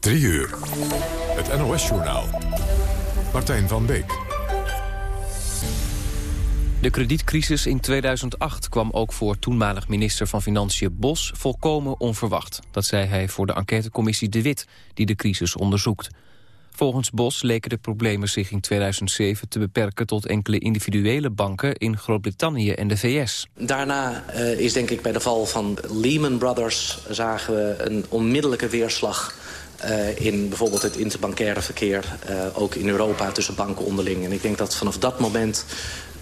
3 uur. Het NOS-journaal. Martijn van Beek. De kredietcrisis in 2008 kwam ook voor toenmalig minister van Financiën Bos volkomen onverwacht. Dat zei hij voor de enquêtecommissie De Wit, die de crisis onderzoekt. Volgens Bos leken de problemen zich in 2007 te beperken tot enkele individuele banken in Groot-Brittannië en de VS. Daarna uh, is denk ik bij de val van Lehman Brothers zagen we een onmiddellijke weerslag uh, in bijvoorbeeld het interbankaire verkeer, uh, ook in Europa tussen banken onderling. En ik denk dat vanaf dat moment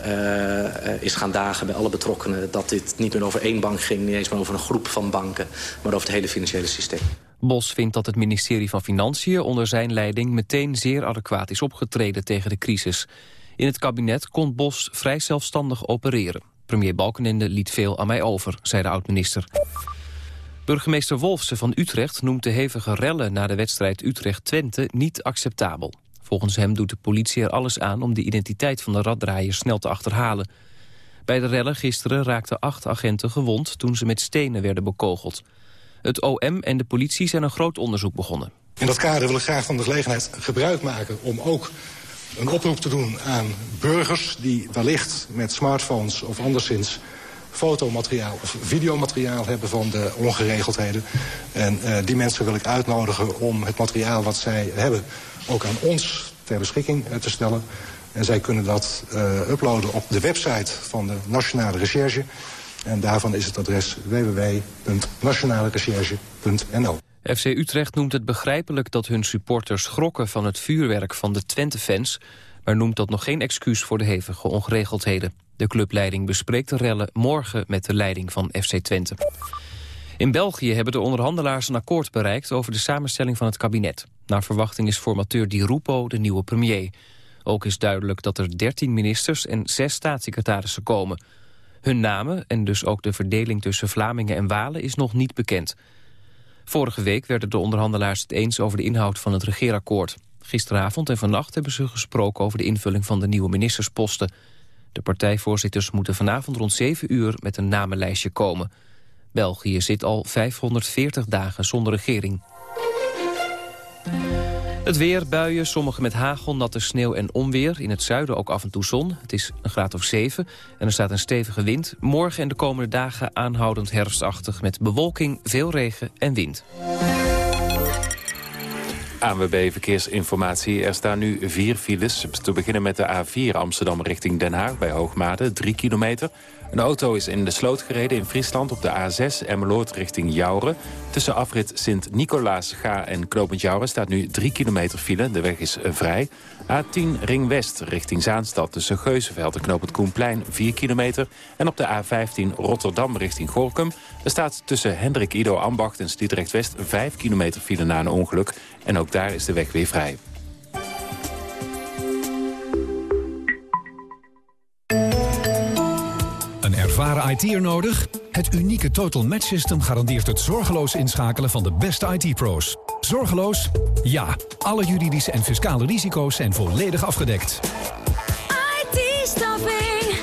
uh, is gaan dagen bij alle betrokkenen... dat dit niet meer over één bank ging, niet eens maar over een groep van banken... maar over het hele financiële systeem. Bos vindt dat het ministerie van Financiën onder zijn leiding... meteen zeer adequaat is opgetreden tegen de crisis. In het kabinet kon Bos vrij zelfstandig opereren. Premier Balkenende liet veel aan mij over, zei de oud-minister. Burgemeester Wolfsen van Utrecht noemt de hevige rellen... na de wedstrijd Utrecht-Twente niet acceptabel. Volgens hem doet de politie er alles aan om de identiteit van de raddraaier snel te achterhalen. Bij de rellen gisteren raakten acht agenten gewond toen ze met stenen werden bekogeld. Het OM en de politie zijn een groot onderzoek begonnen. In dat kader wil ik graag van de gelegenheid gebruik maken om ook een oproep te doen aan burgers die wellicht met smartphones of anderszins fotomateriaal of videomateriaal hebben van de ongeregeldheden. En uh, die mensen wil ik uitnodigen om het materiaal wat zij hebben ook aan ons ter beschikking uh, te stellen. En zij kunnen dat uh, uploaden op de website van de Nationale Recherche. En daarvan is het adres www.nationalerecherche.nl. FC Utrecht noemt het begrijpelijk dat hun supporters schrokken van het vuurwerk van de Twente-fans... maar noemt dat nog geen excuus voor de hevige ongeregeldheden. De clubleiding bespreekt de rellen morgen met de leiding van FC Twente. In België hebben de onderhandelaars een akkoord bereikt over de samenstelling van het kabinet. Naar verwachting is formateur Di Rupo de nieuwe premier. Ook is duidelijk dat er 13 ministers en 6 staatssecretarissen komen. Hun namen en dus ook de verdeling tussen Vlamingen en Walen is nog niet bekend. Vorige week werden de onderhandelaars het eens over de inhoud van het regeerakkoord. Gisteravond en vannacht hebben ze gesproken over de invulling van de nieuwe ministersposten. De partijvoorzitters moeten vanavond rond 7 uur met een namenlijstje komen. België zit al 540 dagen zonder regering. Het weer, buien, sommige met hagel, natte sneeuw en onweer. In het zuiden ook af en toe zon. Het is een graad of 7 en er staat een stevige wind. Morgen en de komende dagen aanhoudend herfstachtig... met bewolking, veel regen en wind. ANWB Verkeersinformatie. Er staan nu vier files. Te beginnen met de A4 Amsterdam richting Den Haag bij Hoogmade, 3 kilometer. Een auto is in de sloot gereden in Friesland op de A6 Emmeloord richting Jouren. Tussen afrit Sint-Nicolaas, Ga en Knopend Jouren staat nu 3 kilometer file. De weg is eh, vrij. A10 Ring West richting Zaanstad tussen Geuzenveld en Knopend Koenplein 4 kilometer. En op de A15 Rotterdam richting Gorkum. Er staat tussen Hendrik Ido Ambacht en Sliedrecht West 5 kilometer file na een ongeluk. En ook daar is de weg weer vrij. Ervaren IT'er nodig? Het unieke Total Match System garandeert het zorgeloos inschakelen van de beste IT-pro's. Zorgeloos? Ja. Alle juridische en fiscale risico's zijn volledig afgedekt. IT-staffing.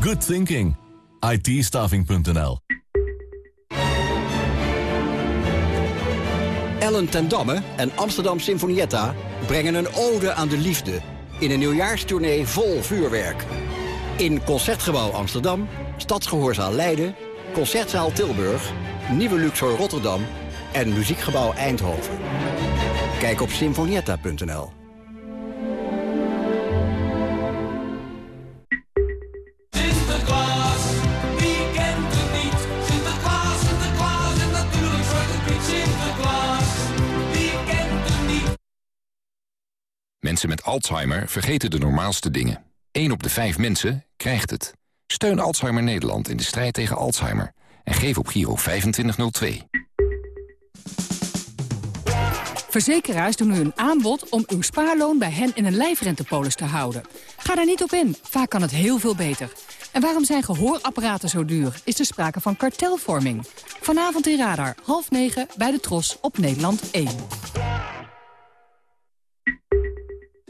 Good thinking. it Ellen ten Damme en Amsterdam Sinfonietta brengen een ode aan de liefde... in een nieuwjaarstournee vol vuurwerk... In Concertgebouw Amsterdam, Stadsgehoorzaal Leiden, Concertzaal Tilburg, Nieuwe Luxor Rotterdam en Muziekgebouw Eindhoven. Kijk op symfonietta.nl. Sinterklaas, wie kent het niet? Sinterklaas, Sinterklaas en natuurlijk Zwarte Piet Sinterklaas. Wie kent het niet? Mensen met Alzheimer vergeten de normaalste dingen. 1 op de 5 mensen krijgt het. Steun Alzheimer Nederland in de strijd tegen Alzheimer. En geef op Giro 2502. Verzekeraars doen u een aanbod om uw spaarloon bij hen in een lijfrentepolis te houden. Ga daar niet op in. Vaak kan het heel veel beter. En waarom zijn gehoorapparaten zo duur? Is er sprake van kartelvorming? Vanavond in Radar, half negen, bij de Tros op Nederland 1.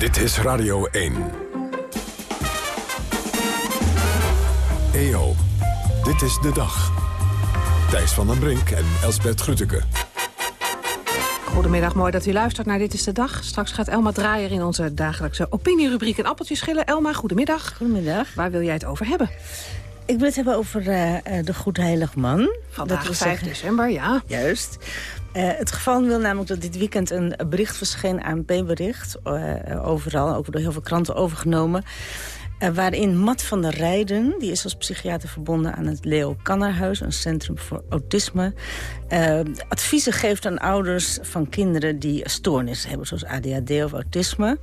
Dit is Radio 1. EO, dit is de dag. Thijs van den Brink en Elsbert Grütke. Goedemiddag, mooi dat u luistert naar Dit is de Dag. Straks gaat Elma Draaier in onze dagelijkse opinierubriek een appeltje schillen. Elma, goedemiddag. Goedemiddag. Waar wil jij het over hebben? Ik wil het hebben over uh, de Goedheilig Man. Vandaag 5 zeggen... december, ja. Juist. Uh, het geval wil namelijk dat dit weekend een bericht verscheen, ANP-bericht. Uh, overal, ook door heel veel kranten overgenomen. Uh, waarin Matt van der Rijden, die is als psychiater verbonden aan het Leo Kannerhuis... een centrum voor autisme, adviezen geeft aan ouders van kinderen die stoornissen hebben... zoals ADHD of autisme.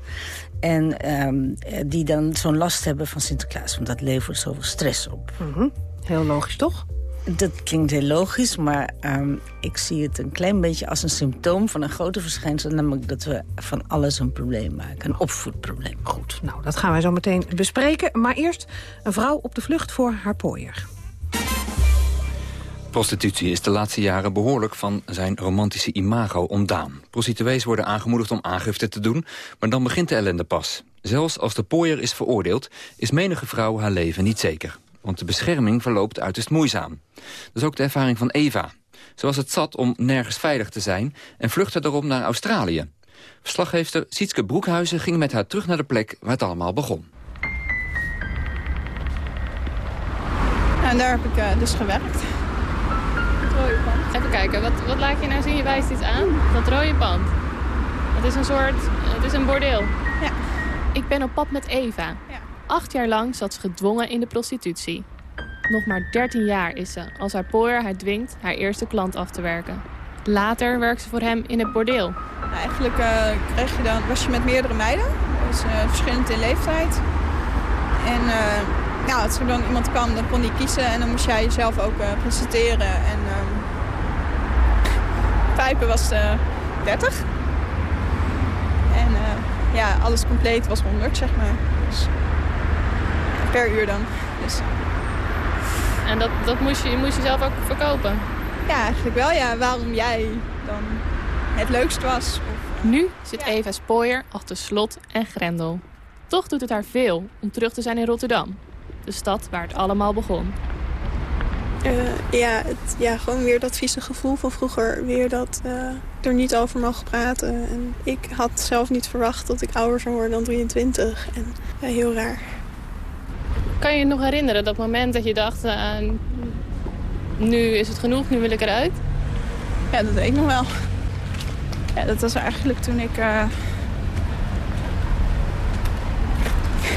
En um, die dan zo'n last hebben van Sinterklaas, want dat levert zoveel stress op. -hmm. Heel logisch, toch? Dat klinkt heel logisch, maar um, ik zie het een klein beetje als een symptoom van een grote verschijnsel. Namelijk dat we van alles een probleem maken, een opvoedprobleem. Goed, nou dat gaan wij zo meteen bespreken. Maar eerst een vrouw op de vlucht voor haar pooier. Prostitutie is de laatste jaren behoorlijk van zijn romantische imago ontdaan. Prostituees worden aangemoedigd om aangifte te doen, maar dan begint de ellende pas. Zelfs als de pooier is veroordeeld, is menige vrouw haar leven niet zeker want de bescherming verloopt uiterst moeizaam. Dat is ook de ervaring van Eva. Ze was het zat om nergens veilig te zijn en vluchtte daarom naar Australië. Verslaggeefster Sietske Broekhuizen ging met haar terug naar de plek waar het allemaal begon. En daar heb ik uh, dus gewerkt. Het rode pand. Even kijken, wat, wat laat je nou zien? Je wijst iets aan. Dat rode pand. Het is een soort, het is een bordeel. Ja. Ik ben op pad met Eva. Acht jaar lang zat ze gedwongen in de prostitutie. Nog maar 13 jaar is ze, als haar pooier haar dwingt haar eerste klant af te werken. Later werkt ze voor hem in het bordeel. Nou, eigenlijk uh, kreeg je dan, was je met meerdere meiden, dus uh, verschillend in leeftijd. En uh, als er dan iemand kwam, dan kon die kiezen en dan moest jij jezelf ook presenteren. En pijpen was 30. En ja, alles compleet was 100, zeg maar. Dus, per uur dan. Dus. En dat, dat moest, je, moest je zelf ook verkopen? Ja, eigenlijk wel. Ja, waarom jij dan het leukst was. Of, nu zit ja. Eva Spooier achter slot en grendel. Toch doet het haar veel om terug te zijn in Rotterdam. De stad waar het allemaal begon. Uh, ja, het, ja, gewoon weer dat vieze gevoel van vroeger. Weer dat uh, er niet over mogen praten. En ik had zelf niet verwacht dat ik ouder zou worden dan 23. En ja, heel raar. Kan je je nog herinneren, dat moment dat je dacht... Uh, nu is het genoeg, nu wil ik eruit? Ja, dat weet ik nog wel. Ja, dat was eigenlijk toen ik... Uh...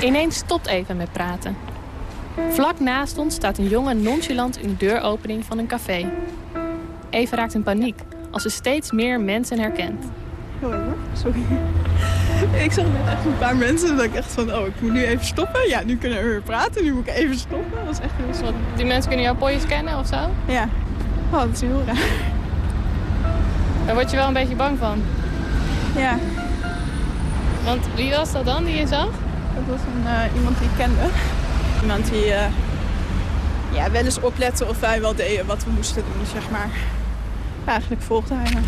Ineens stopt even met praten. Vlak naast ons staat een jongen nonchalant in de deuropening van een café. Eva raakt in paniek als ze steeds meer mensen herkent. Sorry hoor, sorry. Ik zag net echt een paar mensen dat ik echt van, oh, ik moet nu even stoppen. Ja, nu kunnen we weer praten, nu moet ik even stoppen. Dat was echt heel soort... Die mensen kunnen jouw pooiers kennen of zo? Ja. Oh, dat is heel raar. Daar word je wel een beetje bang van? Ja. Want wie was dat dan die je zag? Dat was een, uh, iemand die ik kende. Iemand die uh, ja, wel eens oplette of wij wel deden wat we moesten doen, zeg maar. Eigenlijk volgde hij me.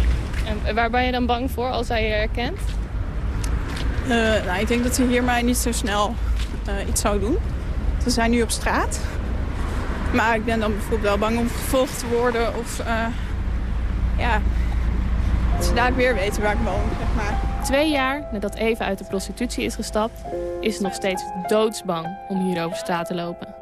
En waar ben je dan bang voor als hij je herkent? Uh, nou, ik denk dat hij hier mij niet zo snel uh, iets zou doen. We zijn nu op straat. Maar ik ben dan bijvoorbeeld wel bang om gevolgd te worden. Of uh, ja, dat ze daar weer weten waar ik woon, zeg maar. Twee jaar nadat Eva uit de prostitutie is gestapt... is ze nog steeds doodsbang om hier over straat te lopen.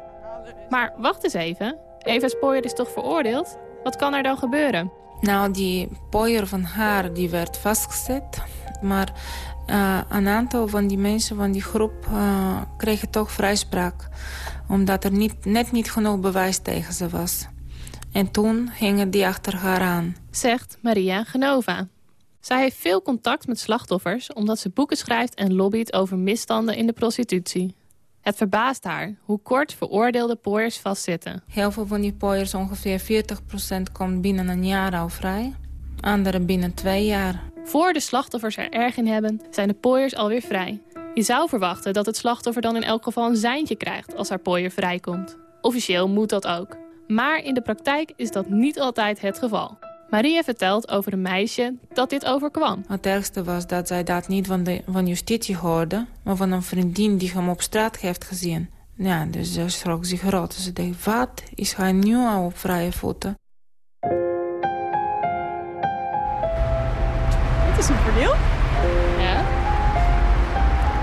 Maar wacht eens even. Eva Spoier is toch veroordeeld? Wat kan er dan gebeuren? Nou, die pooier van haar die werd vastgezet. Maar uh, een aantal van die mensen van die groep uh, kregen toch vrijspraak. Omdat er niet, net niet genoeg bewijs tegen ze was. En toen gingen die achter haar aan. Zegt Maria Genova. Zij heeft veel contact met slachtoffers... omdat ze boeken schrijft en lobbyt over misstanden in de prostitutie. Het verbaast haar hoe kort veroordeelde pooiers vastzitten. Heel veel van die pooiers, ongeveer 40%, komt binnen een jaar al vrij. Anderen binnen twee jaar. Voor de slachtoffers er erg in hebben, zijn de pooiers alweer vrij. Je zou verwachten dat het slachtoffer dan in elk geval een seintje krijgt als haar pooier vrijkomt. Officieel moet dat ook. Maar in de praktijk is dat niet altijd het geval. Maria vertelt over een meisje dat dit overkwam. Het ergste was dat zij dat niet van, de, van justitie hoorde... maar van een vriendin die hem op straat heeft gezien. Ja, dus ze schrok zich rot. Ze dacht, wat? Is hij nu al op vrije voeten? Dit is een bordeel. Ja.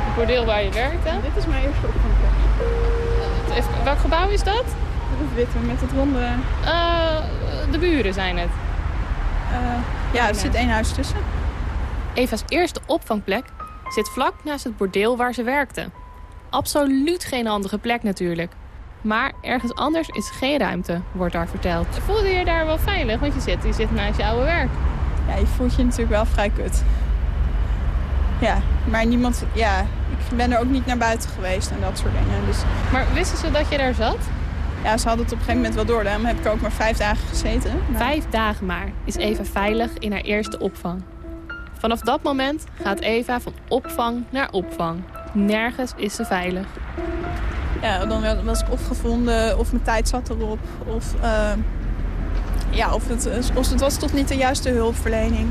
Het bordeel waar je werkte. Dit is mijn eerste opvangplek. Welk gebouw is dat? Het witte met het ronde... Eh, de buren zijn het. Eh, ja, er zit één huis tussen. Eva's eerste opvangplek zit vlak naast het bordeel waar ze werkte. Absoluut geen handige plek natuurlijk. Maar ergens anders is geen ruimte, wordt daar verteld. Voelde je je daar wel veilig? Want je zit, je zit naast je oude werk. Ja, je voelt je natuurlijk wel vrij kut. Ja, maar niemand... Ja, ik ben er ook niet naar buiten geweest en dat soort dingen. Dus... Maar wisten ze dat je daar zat? Ja, ze hadden het op een gegeven moment wel door. Daarom heb ik ook maar vijf dagen gezeten. Maar- Vijf dagen maar is Eva veilig in haar eerste opvang. Vanaf dat moment gaat Eva van opvang naar opvang. Nergens is ze veilig. Ja, dan was ik of gevonden, of mijn tijd zat erop. Of, eh, ja, of, het, of het was toch niet de juiste hulpverlening.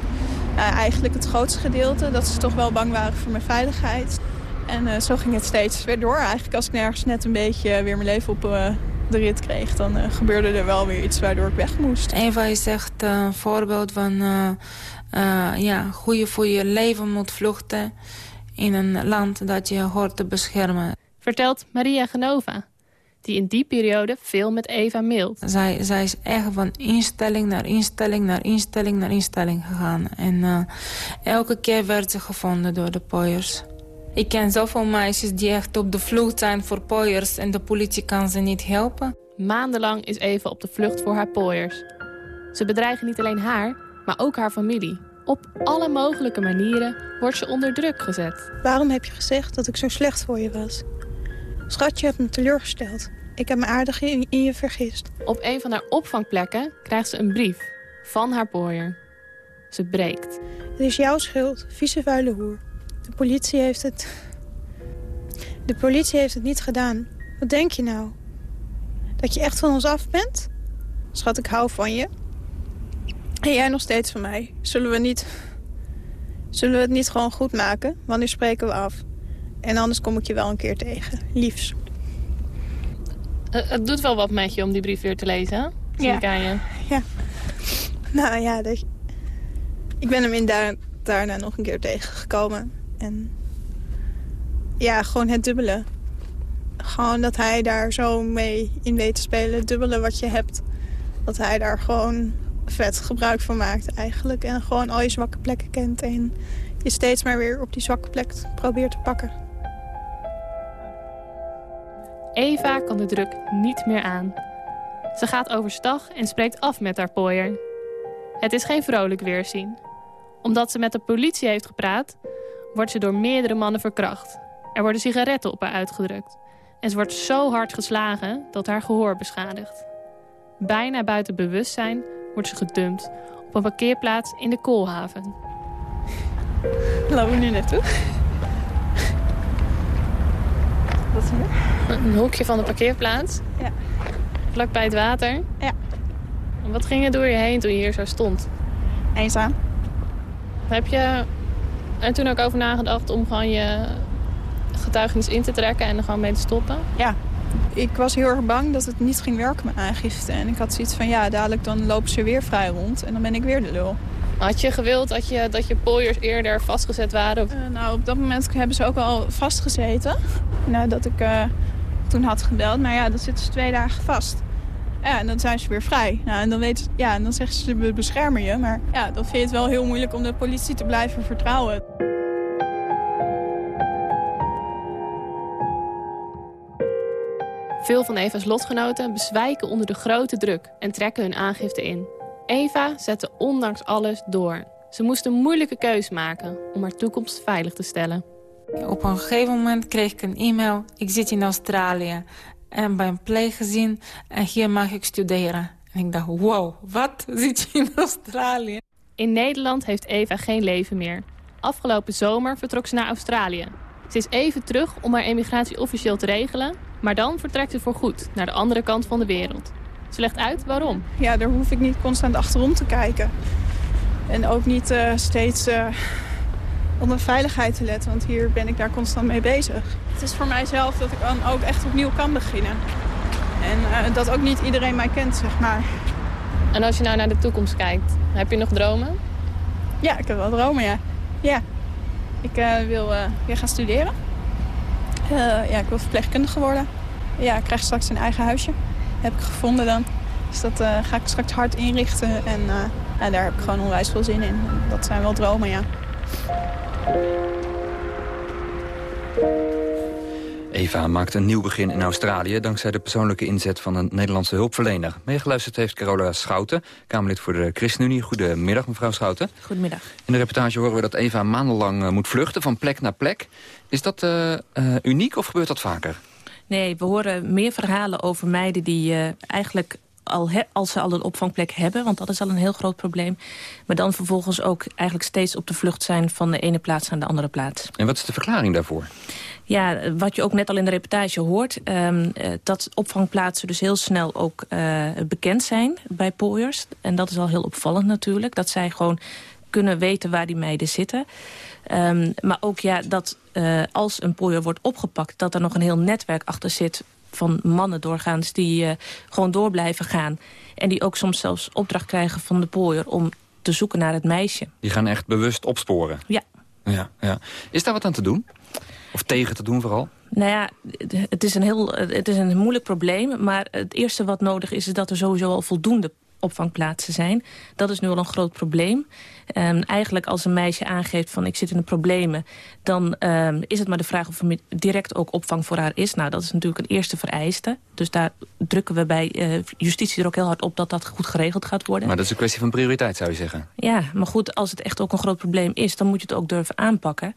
Eh, eigenlijk het grootste gedeelte, dat ze toch wel bang waren voor mijn veiligheid. En eh, zo ging het steeds weer door. Eigenlijk als ik nergens net een beetje weer mijn leven op de rit kreeg... dan eh, gebeurde er wel weer iets waardoor ik weg moest. Eva is echt een voorbeeld van... eh, eh, ja, hoe je voor je leven moet vluchten... in een land dat je hoort te beschermen. Vertelt Maria Genova, die in die periode veel met Eva mailt. Zij, zij is echt van instelling naar instelling naar instelling naar instelling gegaan. En eh, elke keer werd ze gevonden door de pooiers. Ik ken zoveel meisjes die echt op de vlucht zijn voor pooiers... en de politie kan ze niet helpen. Maandenlang is Eva op de vlucht voor haar pooiers. Ze bedreigen niet alleen haar, maar ook haar familie. Op alle mogelijke manieren wordt ze onder druk gezet. Waarom heb je gezegd dat ik zo slecht voor je was? Schat, je hebt me teleurgesteld. Ik heb me aardig in, in je vergist. Op een van haar opvangplekken krijgt ze een brief van haar pooier. Ze breekt. Het is jouw schuld, vieze vuile hoer. De politie heeft het... De politie heeft het niet gedaan. Wat denk je nou? Dat je echt van ons af bent? Schat, ik hou van je. En jij nog steeds van mij. Zullen we niet... Zullen we het niet gewoon goed maken? Wanneer spreken we af? En anders kom ik je wel een keer tegen. Liefs. Eh, het doet wel wat met je om die brief weer te lezen? Zie Ja. ik aan je. Ja. Nou ja, dat... ik ben hem in daar, daarna nog een keer tegengekomen. En ja, gewoon het dubbele. Gewoon dat hij daar zo mee in weet te spelen. Het dubbele wat je hebt. Dat hij daar gewoon vet gebruik van maakt eigenlijk. En gewoon al je zwakke plekken kent. En je steeds maar weer op die zwakke plek probeert te pakken. Eva kan de druk niet meer aan. Ze gaat overstag en spreekt af met haar pooier. Het is geen vrolijk weerzien. Omdat ze met de politie heeft gepraat, wordt ze door meerdere mannen verkracht. Er worden sigaretten op haar uitgedrukt. En ze wordt zo hard geslagen dat haar gehoor beschadigt. Bijna buiten bewustzijn wordt ze gedumpt op een parkeerplaats in de Koolhaven. Lopen we nu naartoe? Wat is hier? Een hoekje van de parkeerplaats? Ja. Vlak bij het water? Ja. En Wat ging er door je heen toen je hier zo stond? Eenzaam. Heb je er toen ook over nagedacht om gewoon je getuigenis in te trekken en er gewoon mee te stoppen? Ja, ik was heel erg bang dat het niet ging werken, mijn aangifte. En ik had zoiets van, ja, dadelijk dan lopen ze weer vrij rond en dan ben ik weer de lul. Had je gewild dat je, dat je pooiers eerder vastgezet waren? Eh, nou, op dat moment hebben ze ook al vastgezeten. Nadat ik eh, toen had gebeld. Maar ja, dan zitten ze twee dagen vast. Ja, en dan zijn ze weer vrij. Nou, en dan, ze- ja, en dan zeggen ze, we beschermen je. Maar ja, dan vind je het wel heel moeilijk om de politie te blijven vertrouwen. Veel van Eva's lotgenoten bezwijken onder de grote druk en trekken hun aangifte in. Eva zette ondanks alles door. Ze moest een moeilijke keus maken om haar toekomst veilig te stellen. Op een gegeven moment kreeg ik een e-mail. Ik zit in Australië en bij een pleeggezin en hier mag ik studeren. En ik dacht, wow, wat zit je in Australië? In Nederland heeft Eva geen leven meer. Afgelopen zomer vertrok ze naar Australië. Ze is even terug om haar emigratie officieel te regelen... maar dan vertrekt ze voorgoed naar de andere kant van de wereld. Ze legt uit waarom. Ja, daar hoef ik niet constant achterom te kijken. En ook niet eh, steeds eh, op mijn veiligheid te letten, want hier ben ik daar constant mee bezig. Het is voor mijzelf dat ik dan ook echt opnieuw kan beginnen. En eh, dat ook niet iedereen mij kent, zeg maar. En als je nou naar de toekomst kijkt, heb je nog dromen? Ja, ik heb wel dromen, ja. Ja. Ik eh, wil eh, weer gaan studeren. Ja, ik wil verpleegkundige worden. Ja, ik krijg straks een eigen huisje. Heb ik gevonden dan. Dus dat ga ik straks hard inrichten. En ja, daar heb ik gewoon onwijs veel zin in. Dat zijn wel dromen, ja. Eva maakt een nieuw begin in Australië... dankzij de persoonlijke inzet van een Nederlandse hulpverlener. Meegeluisterd heeft Carola Schouten, Kamerlid voor de ChristenUnie. Goedemiddag, mevrouw Schouten. Goedemiddag. In de reportage horen we dat Eva maandenlang eh, moet vluchten van plek naar plek. Is dat eh, eh, uniek of gebeurt dat vaker? Nee, we horen meer verhalen over meiden die eigenlijk al he- als ze al een opvangplek hebben, want dat is al een heel groot probleem. Maar dan vervolgens ook eigenlijk steeds op de vlucht zijn van de ene plaats naar de andere plaats. En wat is de verklaring daarvoor? Ja, wat je ook net al in de reportage hoort... ehm, eh, dat opvangplaatsen dus heel snel ook eh, bekend zijn bij pooiers. En dat is al heel opvallend natuurlijk. Dat zij gewoon kunnen weten waar die meiden zitten. Ehm, maar ook ja, dat eh, als een pooier wordt opgepakt... dat er nog een heel netwerk achter zit van mannen doorgaans... die eh, gewoon door blijven gaan. En die ook soms zelfs opdracht krijgen van de pooier... om te zoeken naar het meisje. Die gaan echt bewust opsporen. Ja. Ja, ja. Is daar wat aan te doen? Of tegen te doen vooral? Nou ja, het is, een heel, het is een moeilijk probleem. Maar het eerste wat nodig is, is dat er sowieso al voldoende opvangplaatsen zijn. Dat is nu al een groot probleem. Ehm, eigenlijk als een meisje aangeeft van ik zit in de problemen... dan ehm, is het maar de vraag of er direct ook opvang voor haar is. Nou, dat is natuurlijk een eerste vereiste. Dus daar drukken we bij eh, justitie er ook heel hard op... dat dat goed geregeld gaat worden. Maar dat is een kwestie van prioriteit, zou je zeggen. Ja, maar goed, als het echt ook een groot probleem is... dan moet je het ook durven aanpakken.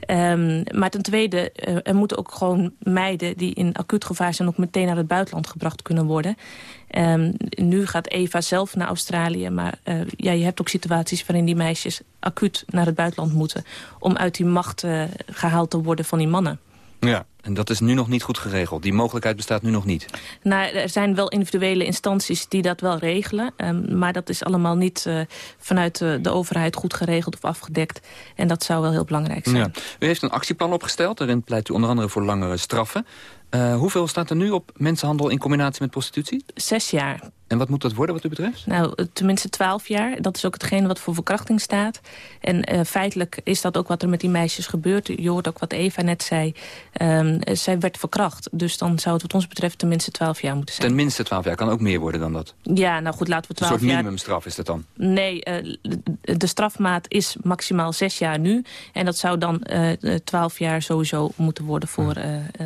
Ehm, maar ten tweede, eh, er moeten ook gewoon meiden... die in acuut gevaar zijn ook meteen naar het buitenland gebracht kunnen worden. Ehm, nu gaat Eva zelf naar Australië. Maar eh, ja, je hebt ook situaties waarin die meisjes acuut naar het buitenland moeten... om uit die macht eh, gehaald te worden van die mannen. Ja, en dat is nu nog niet goed geregeld. Die mogelijkheid bestaat nu nog niet. Nou, er zijn wel individuele instanties die dat wel regelen. ehm, maar dat is allemaal niet eh, vanuit de, de overheid goed geregeld of afgedekt. En dat zou wel heel belangrijk zijn. Ja. U heeft een actieplan opgesteld. Daarin pleit u onder andere voor langere straffen. Eh, hoeveel staat er nu op mensenhandel in combinatie met prostitutie? Zes jaar. En wat moet dat worden wat u betreft? Nou, eh, tenminste twaalf jaar. Dat is ook hetgene wat voor verkrachting staat. En eh, feitelijk is dat ook wat er met die meisjes gebeurt. Je hoort ook wat Eva net zei. Eh, zij werd verkracht. Dus dan zou het wat ons betreft tenminste twaalf jaar moeten zijn. Ten minste 12 jaar, kan ook meer worden dan dat. Ja, nou goed, laten we Een twaalf soort jaar... minimumstraf is dat dan? Nee, de strafmaat is maximaal zes jaar nu. En dat zou dan eh, twaalf jaar sowieso moeten worden voor,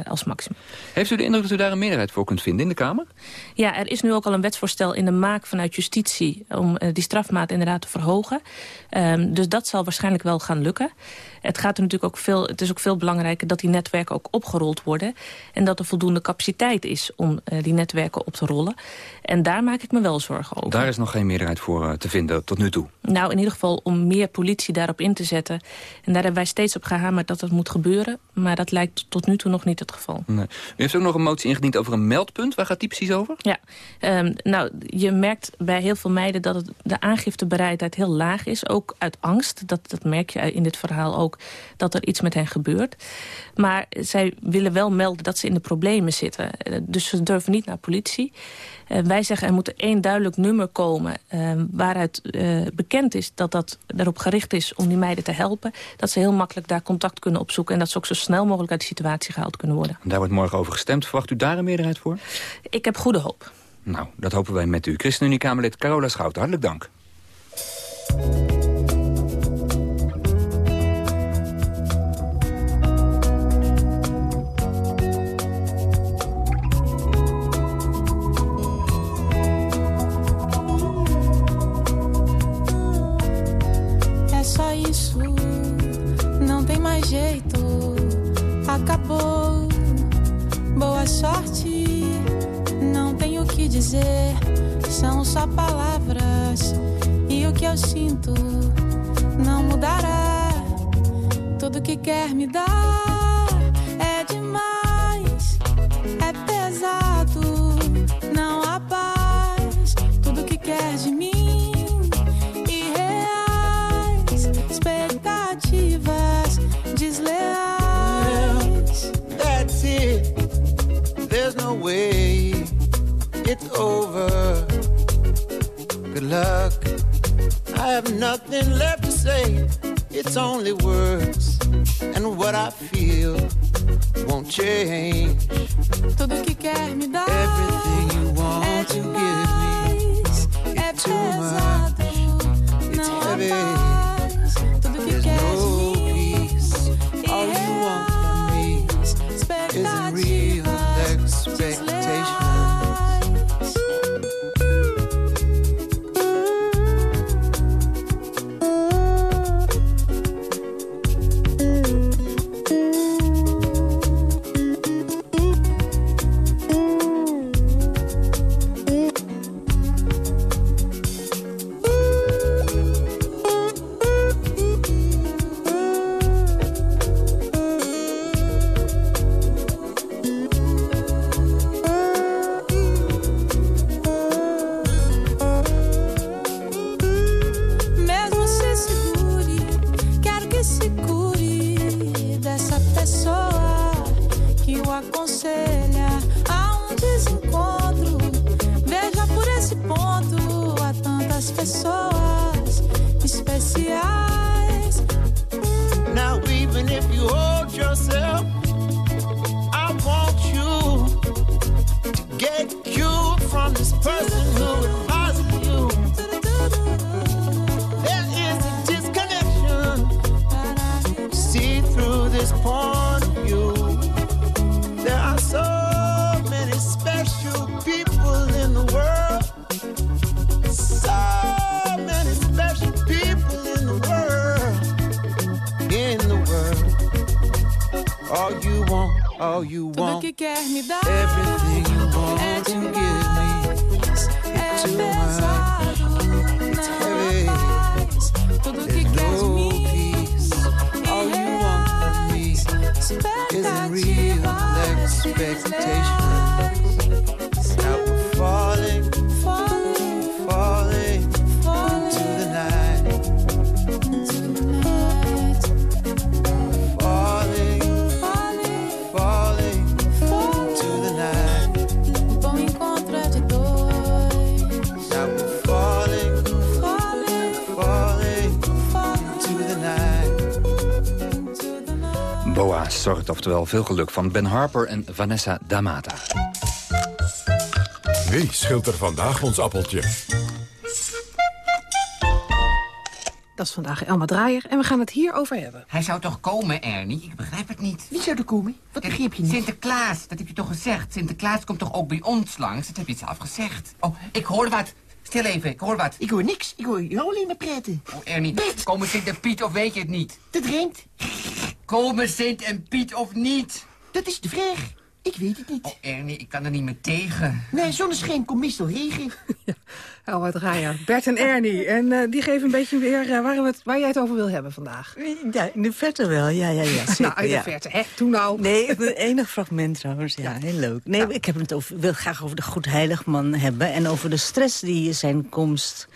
als maximum. Heeft u de indruk dat u daar een meerderheid voor kunt vinden in de Kamer? Ja, er is nu ook al een wetsvoorstel in de maak vanuit justitie... om eh, die strafmaat inderdaad te verhogen. Ehm, dus dat zal waarschijnlijk wel gaan lukken. Het, gaat er natuurlijk ook veel, het is ook veel belangrijker dat die netwerken ook opgerold worden. En dat er voldoende capaciteit is om eh, die netwerken op te rollen. En daar maak ik me wel zorgen over. Daar is nog geen meerderheid voor eh, te vinden tot nu toe. Nou, in ieder geval om meer politie daarop in te zetten. En daar hebben wij steeds op gehamerd dat dat moet gebeuren. Maar dat lijkt tot nu toe nog niet het geval. Nee. U heeft ook nog een motie ingediend over een meldpunt. Waar gaat die precies over? Ja, ehm, nou, je merkt bij heel veel meiden dat het, de aangiftebereidheid heel laag is. Ook uit angst. Dat, dat merk je in dit verhaal ook, dat er iets met hen gebeurt. Maar zij willen wel melden dat ze in de problemen zitten. Eh, Dus ze durven niet naar politie. Eh, wij zeggen er moet één duidelijk nummer komen... eh, waaruit bekend is dat dat erop gericht is om die meiden te helpen. Dat ze heel makkelijk daar contact kunnen opzoeken... en dat ze ook zo snel mogelijk uit de situatie gehaald kunnen worden. Daar wordt morgen over gestemd. Verwacht u daar een meerderheid voor? Ik heb goede hoop. Nou, dat hopen wij met u. ChristenUnie-Kamerlid Carola Schouten, hartelijk dank. mais jeito, acabou. Boa sorte, não tenho o que dizer, são só palavras. E o que eu sinto não mudará. Tudo que quer me dar. It's over. Good luck. I have nothing left to say. It's only words. And what I feel won't change. Tudo que quer me dar Everything you want é to give me. é too much. It's heavy. me. Everything you want and to give me is too much. It's heavy. Tudo There's no peace. All you want from me isn't real expectation. Zorgt oftewel veel geluk van Ben Harper en Vanessa Damata. Wie schilt er vandaag ons appeltje? Dat is vandaag Elma Draaier en we gaan het hierover hebben. Hij zou toch komen, Ernie? Ik begrijp het niet. Wie zou er komen? Wat begreep je niet? Sinterklaas, dat heb je toch gezegd? Sinterklaas komt toch ook bij ons langs? Dat heb je zelf gezegd. Oh, ik hoor wat. Stil even, ik hoor wat. Ik hoor niks. Ik hoor jou alleen maar praten. Oh, Ernie, komen Sint en Piet of weet je het niet? Dat rijmt. Komen Sint en Piet of niet? Dat is de vraag. Ik weet het niet. Oh, Ernie, ik kan er niet meer tegen. Nee, zonneschijn komt meestal regen. Elma Draaier, Bert en Ernie. En eh, die geven een beetje weer eh, waar, we het, waar jij het over wil hebben vandaag. Ja, in de verte wel, ja, ja, ja. Zeker, nou, in de ja. verte, hè? Toen nou. Nee, een enig fragment trouwens, ja, heel leuk. Nee, ik heb het over, wil graag over de Goedheiligman hebben... en over de stress die zijn komst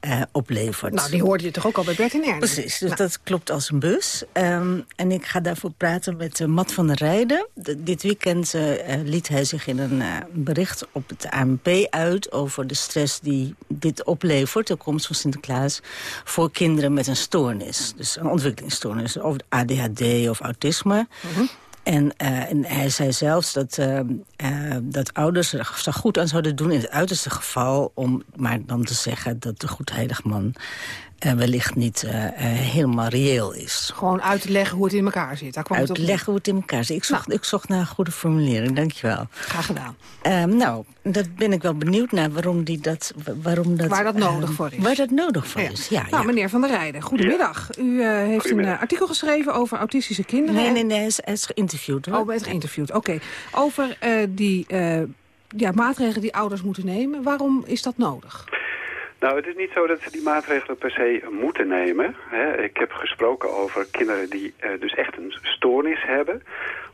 eh, oplevert. Nou, die hoorde je toch ook al bij Bert en Ernie? Precies, dus dat klopt als een bus. Ehm, en ik ga daarvoor praten met uh, Matt van der Rijden. De- dit weekend liet hij zich in een bericht op het ANP uit... over de stress die dit oplevert, de komst van Sinterklaas... voor kinderen met een stoornis. Dus een ontwikkelingsstoornis, of ADHD of autisme... En, eh, en hij zei zelfs dat, eh, eh, dat ouders er zo goed aan zouden doen... in het uiterste geval om maar dan te zeggen dat de Goedheiligman eh, wellicht niet eh, eh, helemaal reëel is. Gewoon uit te leggen hoe het in elkaar zit. Daar kwam het op neer. Uitleggen hoe het in elkaar zit. Ik zocht, ik zocht naar een goede formulering, dankjewel. Graag gedaan. Ehm, nou, dat ben ik wel benieuwd naar waarom, die dat, waarom dat... Waar dat nodig ehm, voor is. Waar dat nodig voor is, ja. Nou, ja. meneer Van der Rijden, goedemiddag. U eh, heeft een Goedemiddag. artikel geschreven over autistische kinderen. Nee, nee, nee, hij is, hij is geïnterviewd. Hoor. Oh, bent geïnterviewd. Oké. Over eh, die eh, ja, maatregelen die ouders moeten nemen. Waarom is dat nodig? Nou, het is niet zo dat ze die maatregelen per se moeten nemen. Hè. Ik heb gesproken over kinderen die eh, dus echt een stoornis hebben.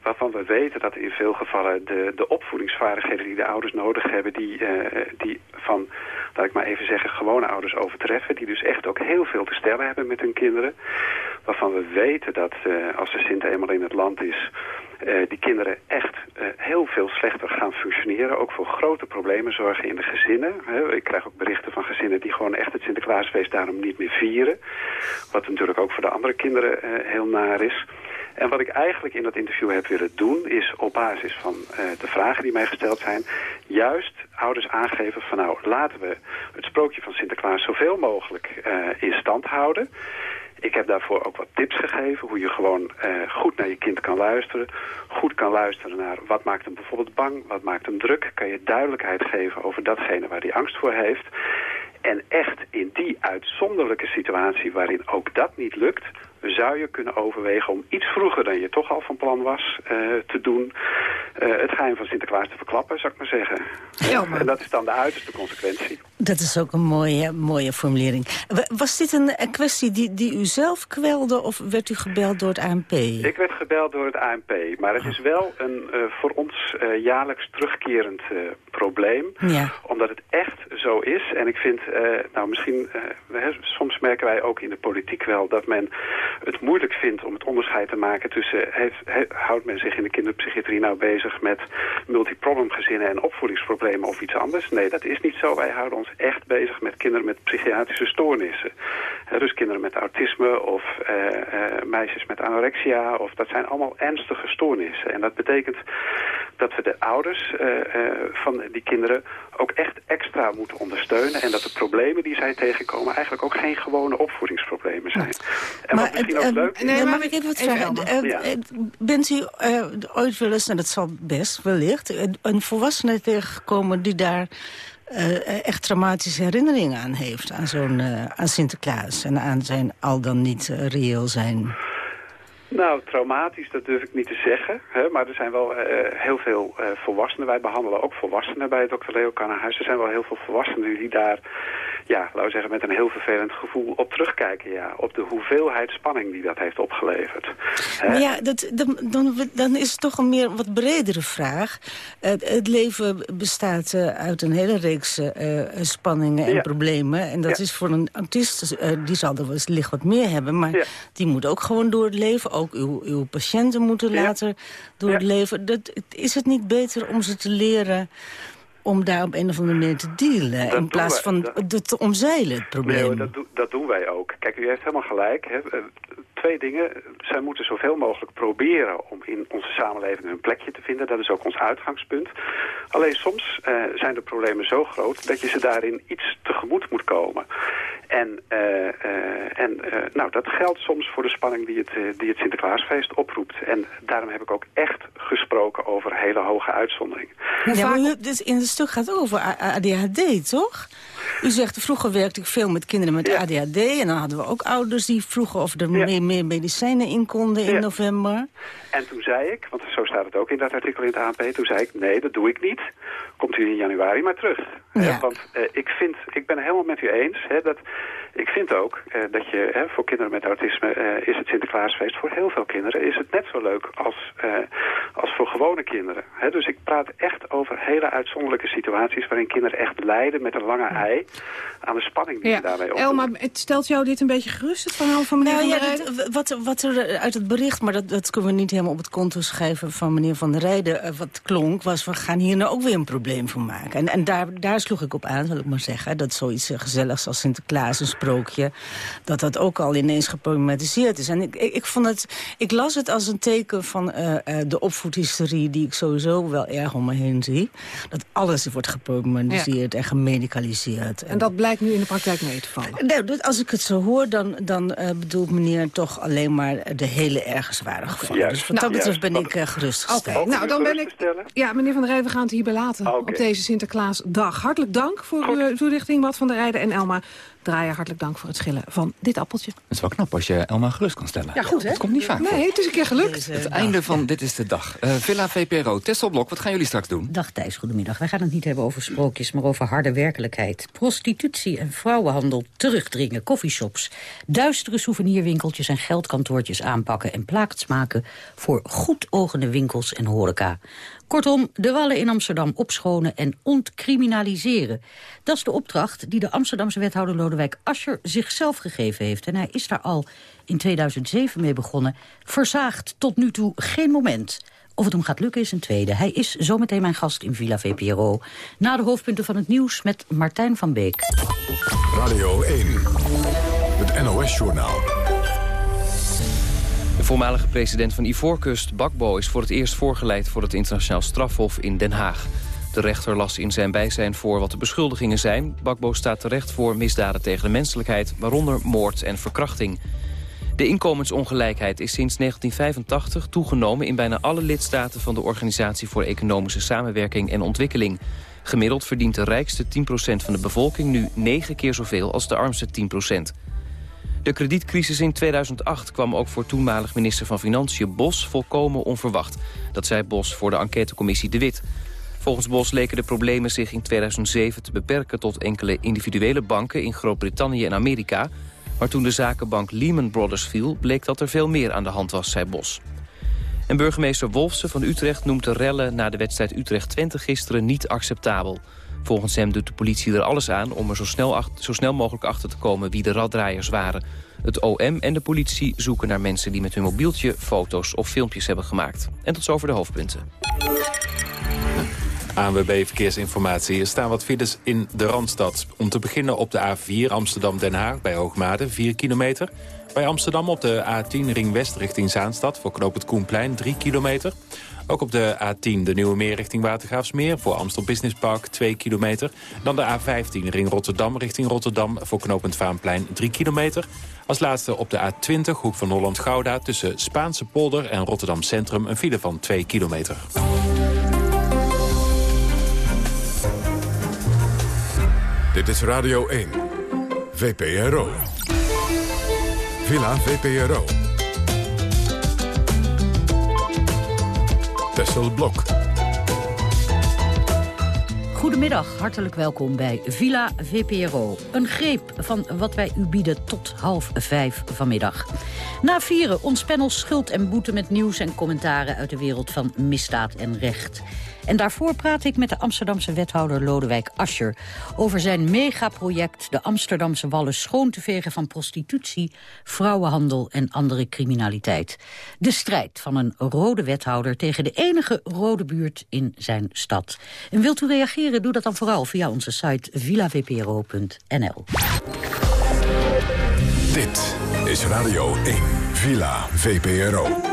Waarvan we weten dat in veel gevallen de, de opvoedingsvaardigheden die de ouders nodig hebben... Die, eh, die van, laat ik maar even zeggen, gewone ouders overtreffen. Die dus echt ook heel veel te stellen hebben met hun kinderen. Waarvan we weten dat eh, als de Sint eenmaal in het land is... eh, die kinderen echt heel veel slechter gaan functioneren. Ook voor grote problemen zorgen in de gezinnen. Ik krijg ook berichten van gezinnen die gewoon echt het Sinterklaasfeest daarom niet meer vieren. Wat natuurlijk ook voor de andere kinderen heel naar is. En wat ik eigenlijk in dat interview heb willen doen... is op basis van eh, de vragen die mij gesteld zijn... juist ouders aangeven van nou, laten we het sprookje van Sinterklaas... zoveel mogelijk eh, in stand houden. Ik heb daarvoor ook wat tips gegeven. Hoe je gewoon eh, goed naar je kind kan luisteren. Goed kan luisteren naar wat maakt hem bijvoorbeeld bang. Wat maakt hem druk. Kan je duidelijkheid geven over datgene waar hij angst voor heeft. En echt in die uitzonderlijke situatie waarin ook dat niet lukt... zou je kunnen overwegen om iets vroeger dan je toch al van plan was eh, te doen... eh, het geheim van Sinterklaas te verklappen, zou ik maar zeggen. En dat is dan de uiterste consequentie. Dat is ook een mooie, mooie formulering. Wa- Was dit een, een kwestie die, die u zelf kwelde of werd u gebeld door het ANP? Ik werd gebeld door het ANP, maar het is wel een eh, voor ons jaarlijks terugkerend probleem. Ja. Omdat het echt zo is. En ik vind, nou misschien, soms merken wij ook in de politiek wel dat men het moeilijk vindt om het onderscheid te maken tussen, heeft, he- houdt men zich in de kinderpsychiatrie nou bezig met multiproblem gezinnen en opvoedingsproblemen of iets anders? Nee, dat is niet zo. Wij houden ons echt bezig met kinderen met psychiatrische stoornissen. Dus kinderen met autisme of eh, eh, meisjes met anorexia. Of, dat zijn allemaal ernstige stoornissen. En dat betekent dat we de ouders eh, van die kinderen ook echt extra moeten ondersteunen. En dat de problemen die zij tegenkomen eigenlijk ook geen gewone opvoedingsproblemen zijn. En misschien ook eh, leuk nee, mag ik even wat vragen? Eh, eh, bent u eh, ooit wel eens, en dat zal best wellicht... een- een volwassene tegengekomen die daar eh, echt traumatische herinneringen aan heeft... aan, zo'n, aan Sinterklaas en aan zijn al dan niet reëel zijn? Nou, traumatisch, dat durf ik niet te zeggen. Hè, maar er zijn wel eh, heel veel eh, volwassenen. Wij behandelen ook volwassenen bij het Dr. Leo Kannenhuis. Er zijn wel heel veel volwassenen die daar, ja, laten we zeggen, met een heel vervelend gevoel op terugkijken. Ja, op de hoeveelheid spanning die dat heeft opgeleverd. Maar ja, dat, dan, dan, dan is het toch een meer wat bredere vraag. Het, het leven bestaat eh, uit een hele reeks eh, eh, spanningen en Ja. problemen. En dat Ja. is voor een autist, eh, die zal er wellicht wat meer hebben. Maar die moet ook gewoon door het leven. Ook uw, uw patiënten moeten later door het leven. Dat, is het niet beter om ze te leren om daar op een of andere manier te dealen... in plaats wij. van Dat- te omzeilen, het probleem? Nee, dat, dat doen wij ook. Kijk, u heeft helemaal gelijk. Hè. Eh, Twee dingen. Zij moeten zoveel mogelijk proberen om in onze samenleving een plekje te vinden. Dat is ook ons uitgangspunt. Alleen soms eh, zijn de problemen zo groot dat je ze daarin iets tegemoet moet komen. En, eh, eh, en eh, nou, dat geldt soms voor de spanning die het, die het Sinterklaasfeest oproept. En daarom heb ik ook echt gesproken over hele hoge uitzonderingen. Ja, maar dus in het stuk gaat het over A- ADHD, toch? U zegt, vroeger werkte ik veel met kinderen met ADHD... en dan hadden we ook ouders die vroegen of er meer, meer medicijnen in konden in Ja. november. En toen zei ik, want zo staat het ook in dat artikel in het ANP... toen zei ik, nee, dat doe ik niet. Komt u in januari maar terug. Hè, want eh, ik, vind, ik ben helemaal met u eens. Hè, dat, ik vind ook eh, dat je hè, voor kinderen met autisme... eh, is het Sinterklaasfeest voor heel veel kinderen... is het net zo leuk als, eh, als voor gewone kinderen. Hè, dus ik praat echt over hele uitzonderlijke situaties... waarin kinderen echt lijden met een lange ei... aan de spanning die ze daarmee opdoen. Elma, het stelt jou dit een beetje gerust, het verhaal van meneer Nou Van ja, der Rijden? dit- wat, wat er uit het bericht, maar dat, dat kunnen we niet helemaal op het konto schrijven van meneer Van der Rijden, wat klonk, was we gaan hier nou ook weer een probleem van maken. En, en daar, daar sloeg ik op aan, zal ik maar zeggen, dat zoiets gezelligs als Sinterklaas, een sprookje... dat dat ook al ineens geproblematiseerd is. En ik, ik, ik vond het, ik las het als een teken van uh, uh, de opvoedhysterie... die ik sowieso wel erg om me heen zie. Dat alles wordt geproblematiseerd ja. en gemedicaliseerd. En, en dat blijkt nu in de praktijk mee te vallen? Nee, als ik het zo hoor, dan, dan uh, bedoelt meneer toch alleen maar de hele erge zware gevallen. Dus wat dat betreft ben ik uh, gerustgesteld. Okay. Nou, dan ben ik... Ja, meneer Van der Rij, we gaan het hierbij laten okay. op deze Sinterklaasdag. Hartelijk dank voor Goed. uw toelichting, Wat van der Rijden en Elma Draaien. Hartelijk dank voor het schillen van dit appeltje. Het is wel knap als je Elma gerust kan stellen. Ja, goed hè? Dat komt niet vaak Nee, voor. het is een keer gelukt. Het einde van Dit is de Dag. Uh, Villa VPRO, Tesselblok, wat gaan jullie straks doen? Dag Thijs, goedemiddag. Wij gaan het niet hebben over sprookjes, maar over harde werkelijkheid. Prostitutie en vrouwenhandel terugdringen, coffeeshops. Duistere souvenirwinkeltjes en geldkantoortjes aanpakken... en plaats maken voor goedogende winkels en horeca. Kortom, de wallen in Amsterdam opschonen en ontcriminaliseren. Dat is de opdracht die de Amsterdamse wethouder Lodewijk Asscher zichzelf gegeven heeft. En hij is daar al in 2007 mee begonnen. Verzaagd tot nu toe geen moment. Of het hem gaat lukken is een tweede. Hij is zometeen mijn gast in Villa VPRO. Na de hoofdpunten van het nieuws met Martijn van Beek. Radio 1, het NOS-journaal. Voormalige president van Ivoorkust, Bakbo, is voor het eerst voorgeleid voor het internationaal strafhof in Den Haag. De rechter las in zijn bijzijn voor wat de beschuldigingen zijn. Bakbo staat terecht voor misdaden tegen de menselijkheid, waaronder moord en verkrachting. De inkomensongelijkheid is sinds 1985 toegenomen in bijna alle lidstaten van de Organisatie voor Economische Samenwerking en Ontwikkeling. Gemiddeld verdient de rijkste 10% van de bevolking nu 9 keer zoveel als de armste 10%. De kredietcrisis in 2008 kwam ook voor toenmalig minister van Financiën Bos volkomen onverwacht. Dat zei Bos voor de enquêtecommissie De Wit. Volgens Bos leken de problemen zich in 2007 te beperken tot enkele individuele banken in Groot-Brittannië en Amerika. Maar toen de zakenbank Lehman Brothers viel, bleek dat er veel meer aan de hand was, zei Bos. En burgemeester Wolfsen van Utrecht noemt de rellen na de wedstrijd Utrecht-Twente gisteren niet acceptabel. Volgens hem doet de politie er alles aan om er zo snel, zo snel mogelijk achter te komen wie de raddraaiers waren. Het OM en de politie zoeken naar mensen die met hun mobieltje foto's of filmpjes hebben gemaakt. En tot zover de hoofdpunten. ANWB Verkeersinformatie. Er staan wat files in de Randstad. Om te beginnen op de A4 Amsterdam-Den Haag bij Hoogmade, 4 kilometer. Bij Amsterdam op de A10 Ring West richting Zaanstad voor knoop het Koenplein, 3 kilometer. Ook op de A10 de Nieuwe Meer richting Watergraafsmeer... voor Amstel Business Park 2 kilometer. Dan de A15 ring Rotterdam richting Rotterdam... voor knooppunt Vaanplein 3 kilometer. Als laatste op de A20 hoek van Holland-Gouda... tussen Spaanse polder en Rotterdam Centrum... een file van 2 kilometer. Dit is Radio 1. VPRO. Villa VPRO. Tessel Blok. Goedemiddag, hartelijk welkom bij Villa VPRO. Een greep van wat wij u bieden tot half vijf vanmiddag. Na vieren ons panel schuld en boete met nieuws en commentaren... uit de wereld van misdaad en recht. En daarvoor praat ik met de Amsterdamse wethouder Lodewijk Asscher... over zijn megaproject de Amsterdamse wallen schoon te vegen van prostitutie... vrouwenhandel en andere criminaliteit. De strijd van een rode wethouder tegen de enige rode buurt in zijn stad. En wilt u reageren, doe dat dan vooral via onze site villavpro.nl. Dit is Radio 1, Villa VPRO.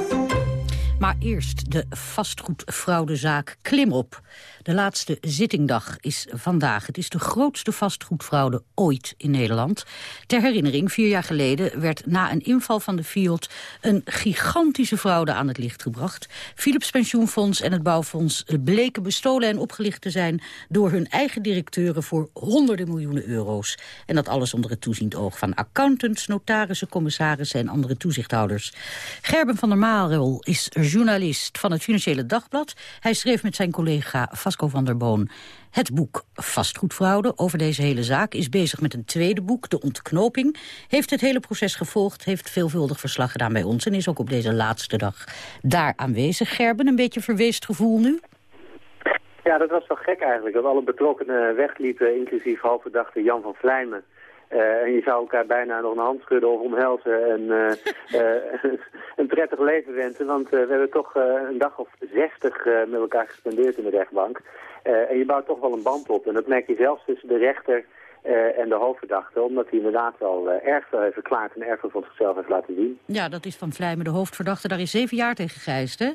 Maar eerst de vastgoedfraudezaak Klimop. De laatste zittingdag is vandaag. Het is de grootste vastgoedfraude ooit in Nederland. Ter herinnering, vier jaar geleden werd na een inval van de Fiat... een gigantische fraude aan het licht gebracht. Philips Pensioenfonds en het Bouwfonds bleken bestolen en opgelicht te zijn... door hun eigen directeuren voor honderden miljoenen euro's. En dat alles onder het toeziend oog van accountants, notarissen, commissarissen... en andere toezichthouders. Gerben van der Marel is journalist van het Financiële Dagblad. Hij schreef met zijn collega Vasco van der Boon het boek Vastgoedfraude over deze hele zaak. Is bezig met een tweede boek, De Ontknoping. Heeft het hele proces gevolgd, heeft veelvuldig verslag gedaan bij ons... en is ook op deze laatste dag daar aanwezig. Gerben, een beetje verweest gevoel nu? Ja, dat was wel gek eigenlijk. Dat alle betrokkenen wegliepen, inclusief halfverdachte Jan van Vlijmen. Uh, en je zou elkaar bijna nog een hand schudden of omhelzen en uh, uh, een prettig leven wensen. Want we hebben toch een dag of zestig met elkaar gespendeerd in de rechtbank. en je bouwt toch wel een band op. En dat merk je zelfs tussen de rechter eh, en de hoofdverdachte, omdat hij inderdaad wel uh, erg veel heeft verklaard en erg veel van zichzelf heeft laten zien. Ja, dat is Van Vlijmen, de hoofdverdachte. Daar is zeven jaar tegen gegijst, hè?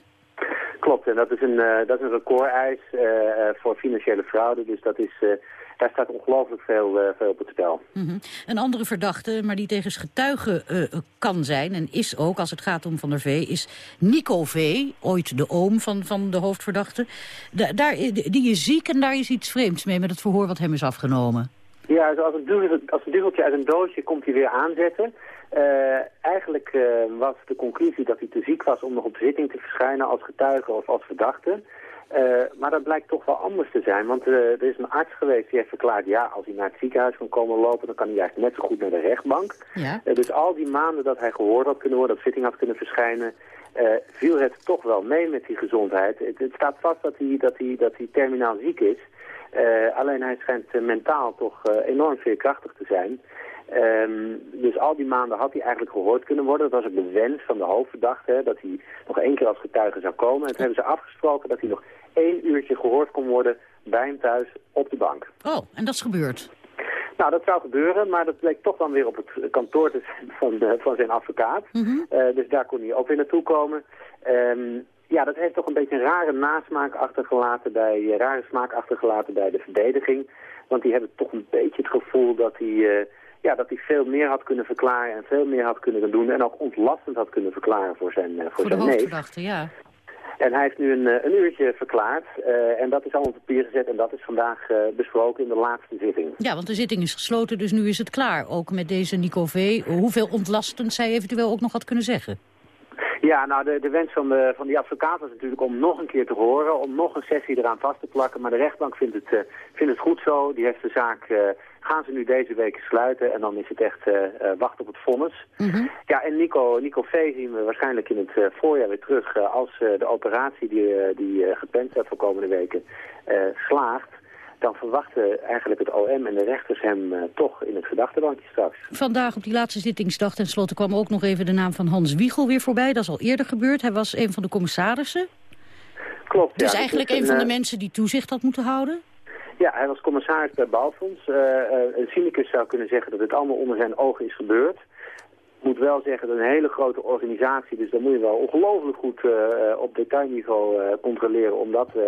Klopt, en dat is een, uh, dat is een recordeis voor financiële fraude. Dus dat is, daar staat ongelooflijk veel, veel op het spel. Mm -hmm. Een andere verdachte, maar die tegen getuige kan zijn... en is ook, als het gaat om Van der Vee, is Nico V. Ooit de oom van, van de hoofdverdachte. Da daar, die is ziek en daar is iets vreemds mee met het verhoor wat hem is afgenomen. Ja, als een, duveltje, als een duveltje uit een doosje komt hij weer aanzetten. Uh, eigenlijk uh, was de conclusie dat hij te ziek was om nog op zitting te verschijnen als getuige of als verdachte. Uh, maar dat blijkt toch wel anders te zijn, want er is een arts geweest die heeft verklaard... ja, als hij naar het ziekenhuis kan komen lopen, dan kan hij eigenlijk net zo goed naar de rechtbank. Ja. dus al die maanden dat hij gehoord had kunnen worden, op zitting had kunnen verschijnen... viel het toch wel mee met die gezondheid. Het, het staat vast dat hij, dat, hij, dat hij terminaal ziek is... Alleen hij schijnt mentaal toch enorm veerkrachtig te zijn. Um, dus al die maanden had hij eigenlijk gehoord kunnen worden. Dat was ook de wens van de hoofdverdachte, hè, dat hij nog één keer als getuige zou komen. En toen hebben ze afgesproken dat hij nog één uurtje gehoord kon worden bij hem thuis op de bank. Oh, en dat is gebeurd? Nou, dat zou gebeuren, maar dat bleek toch dan weer op het kantoor te zijn van, de, van zijn advocaat. Mm -hmm. dus daar kon hij ook weer naartoe komen. Um, ja, dat heeft toch een beetje een rare nasmaak achtergelaten bij, uh, rare smaak achtergelaten bij de verdediging. Want die hebben toch een beetje het gevoel dat hij, uh, ja, dat hij veel meer had kunnen verklaren en veel meer had kunnen doen. En ook ontlastend had kunnen verklaren voor zijn, uh, voor, voor zijn de neef. ja. En hij heeft nu een, een uurtje verklaard en dat is allemaal op papier gezet en dat is vandaag besproken in de laatste zitting. Ja, want de zitting is gesloten, dus nu is het klaar. Ook met deze Nico V. Hoeveel ontlastend zij eventueel ook nog had kunnen zeggen. Ja, nou de, de wens van, de, van die advocaat was natuurlijk om nog een keer te horen, om nog een sessie eraan vast te plakken. Maar de rechtbank vindt het, uh, vindt het goed zo. Die heeft de zaak, uh, gaan ze nu deze week sluiten en dan is het echt uh, wachten op het vonnis. Mm -hmm. Ja, en Nico, Nico V zien we waarschijnlijk in het voorjaar weer terug als de operatie die, die gepland staat voor komende weken slaagt dan verwachten eigenlijk het OM en de rechters hem uh, toch in het gedachtebankje straks. Vandaag op die laatste zittingsdag tenslotte kwam ook nog even de naam van Hans Wiegel weer voorbij. Dat is al eerder gebeurd. Hij was een van de commissarissen. Klopt, Dus ja, eigenlijk een, een van de mensen die toezicht had moeten houden? Ja, hij was commissaris bij Bouwfonds. Uh, uh, een cynicus zou kunnen zeggen dat het allemaal onder zijn ogen is gebeurd. Ik moet wel zeggen dat een hele grote organisatie, dus dan moet je wel ongelooflijk goed uh, op detailniveau uh, controleren om dat uh,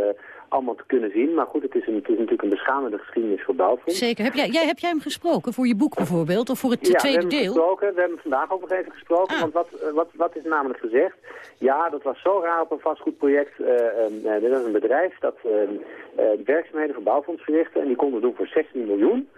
allemaal te kunnen zien. Maar goed, het is, een, het is natuurlijk een beschamende geschiedenis voor Bouwfonds. Zeker. Heb jij, jij, heb jij hem gesproken voor je boek bijvoorbeeld, of voor het ja, tweede we hebben deel? Gesproken. We hebben vandaag ook nog even gesproken, ah. want wat, wat, wat is namelijk gezegd? Ja, dat was zo raar op een vastgoedproject. dit was een bedrijf dat werkzaamheden voor Bouwfonds verrichtte en die konden doen voor 16 miljoen.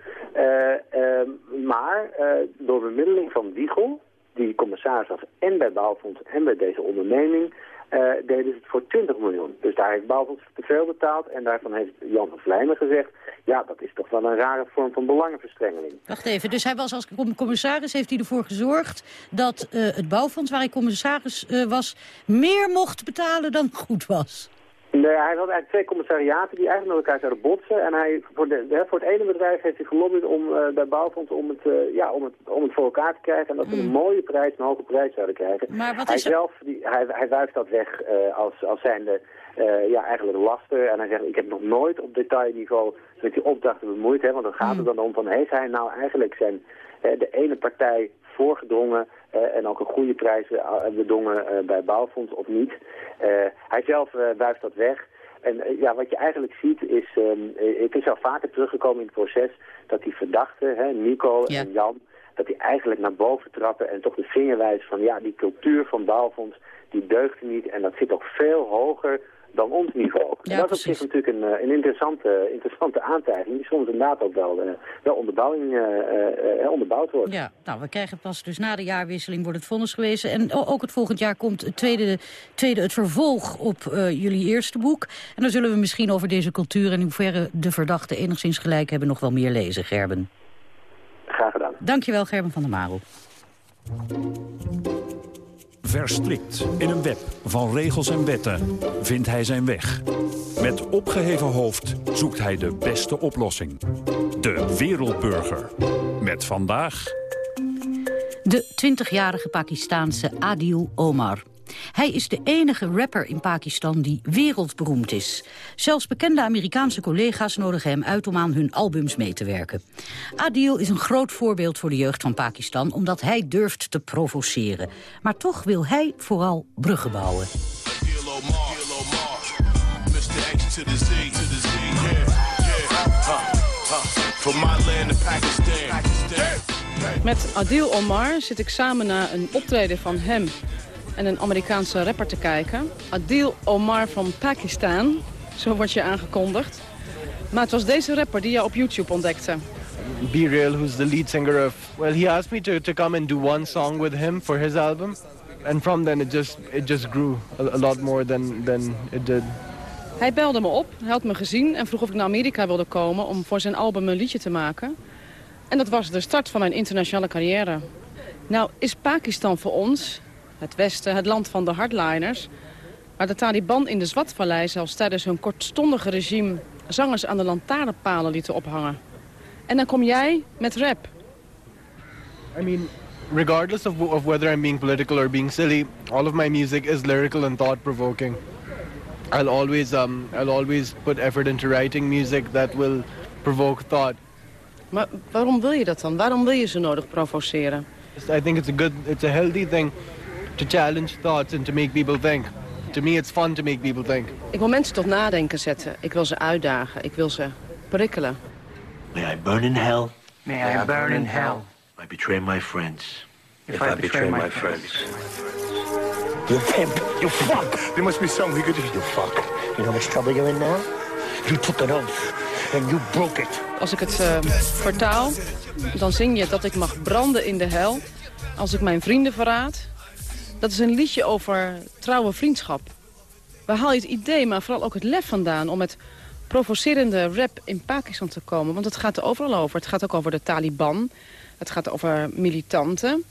maar door bemiddeling van Wiegel, die commissaris was en bij Bouwfonds en bij deze onderneming, uh, deden ze het voor 20 miljoen. Dus daar heeft Bouwfonds te veel betaald en daarvan heeft Jan van Vlijmen gezegd, ja, dat is toch wel een rare vorm van belangenverstrengeling. Wacht even, dus hij was als commissaris, heeft hij ervoor gezorgd dat uh, het Bouwfonds, waar hij commissaris uh, was, meer mocht betalen dan goed was? Nee, hij had eigenlijk twee commissariaten die eigenlijk met elkaar zouden botsen. En hij, voor, de, voor het ene bedrijf heeft hij gelobbyd om, uh, bij Bouwfonds om het, uh, ja, om, het, om het voor elkaar te krijgen. En dat mm. een mooie prijs, een hoge prijs zouden krijgen. Maar wat hij is zelf, die, hij, hij wuift dat weg uh, als, als zijnde ja, eigenlijk laster. En hij zegt, ik heb nog nooit op detailniveau met die opdrachten bemoeid. Hè, want dan gaat het dan om van, heeft hij nou eigenlijk zijn, de ene partij voorgedrongen uh, en ook een goede prijs uh, bedongen uh, bij Bouwfonds of niet. hij zelf wuift dat weg. En ja, wat je eigenlijk ziet is, um, het is al vaker teruggekomen in het proces dat die verdachten, hè, Nico ja. en Jan, dat die eigenlijk naar boven trappen en toch de vinger wijzen van ja, die cultuur van Bouwfonds, die deugt niet en dat zit ook veel hoger dan ons niveau. Ja, dat is natuurlijk een, een interessante, interessante aantijging die soms inderdaad ook wel, uh, wel onderbouwing, uh, uh, onderbouwd wordt. Ja, nou, we krijgen pas dus na de jaarwisseling wordt het vonnis gewezen. En ook het volgend jaar komt het tweede, tweede het vervolg op jullie eerste boek. En dan zullen we misschien over deze cultuur en in hoeverre de verdachten enigszins gelijk hebben nog wel meer lezen, Gerben. Graag gedaan. Dankjewel, Gerben van der Marel. Verstrikt in een web van regels en wetten vindt hij zijn weg. Met opgeheven hoofd zoekt hij de beste oplossing. De wereldburger. Met vandaag... De 20-jarige Pakistaanse Adil Omar. Hij is de enige rapper in Pakistan die wereldberoemd is. Zelfs bekende Amerikaanse collega's nodigen hem uit om aan hun albums mee te werken. Adil is een groot voorbeeld voor de jeugd van Pakistan... omdat hij durft te provoceren. Maar toch wil hij vooral bruggen bouwen. Met Adil Omar zit ik samen naar een optreden van hem en een Amerikaanse rapper te kijken. Adil Omar van Pakistan, zo wordt je aangekondigd. Maar het was deze rapper die jou op YouTube ontdekte. Be Real, who's the lead singer of... Well, he asked me to, to come and do one song with him for his album. And from then it just, it just grew a, a lot more than, than it did. Hij belde me op, hij had me gezien en vroeg of ik naar Amerika wilde komen om voor zijn album een liedje te maken. En dat was de start van mijn internationale carrière. Nou is Pakistan voor ons, het Westen, het land van de hardliners... waar de Taliban in de Zwatvallei zelfs tijdens hun kortstondige regime... zangers aan de lantaarnpalen lieten ophangen. En dan kom jij met rap. I mean, regardless of, of whether I'm being political or being silly, all of my music is lyrical and thought-provoking. I'll always, um, I'll always put effort into writing music that will provoke thought. Maar waarom wil je dat dan? Waarom wil je ze nodig provoceren? I think it's a good, it's a healthy thing to challenge thoughts and to make people think. To me, it's fun to make people think. Ik wil mensen tot nadenken zetten. Ik wil ze uitdagen. Ik wil ze prikkelen. May I burn in hell. May I burn in hell. I betray my friends. If I betray my friends. You pimp. You fuck. There must be something we could do. You fuck. You know how much trouble you're in now? You took an oath. And you broke it. Als ik het uh, vertaal, dan zing je dat ik mag branden in de hel. Als ik mijn vrienden verraad. Dat is een liedje over trouwe vriendschap. Waar haal je het idee, maar vooral ook het lef vandaan... om met provocerende rap in Pakistan te komen? Want het gaat er overal over. Het gaat ook over de Taliban. Het gaat over militanten.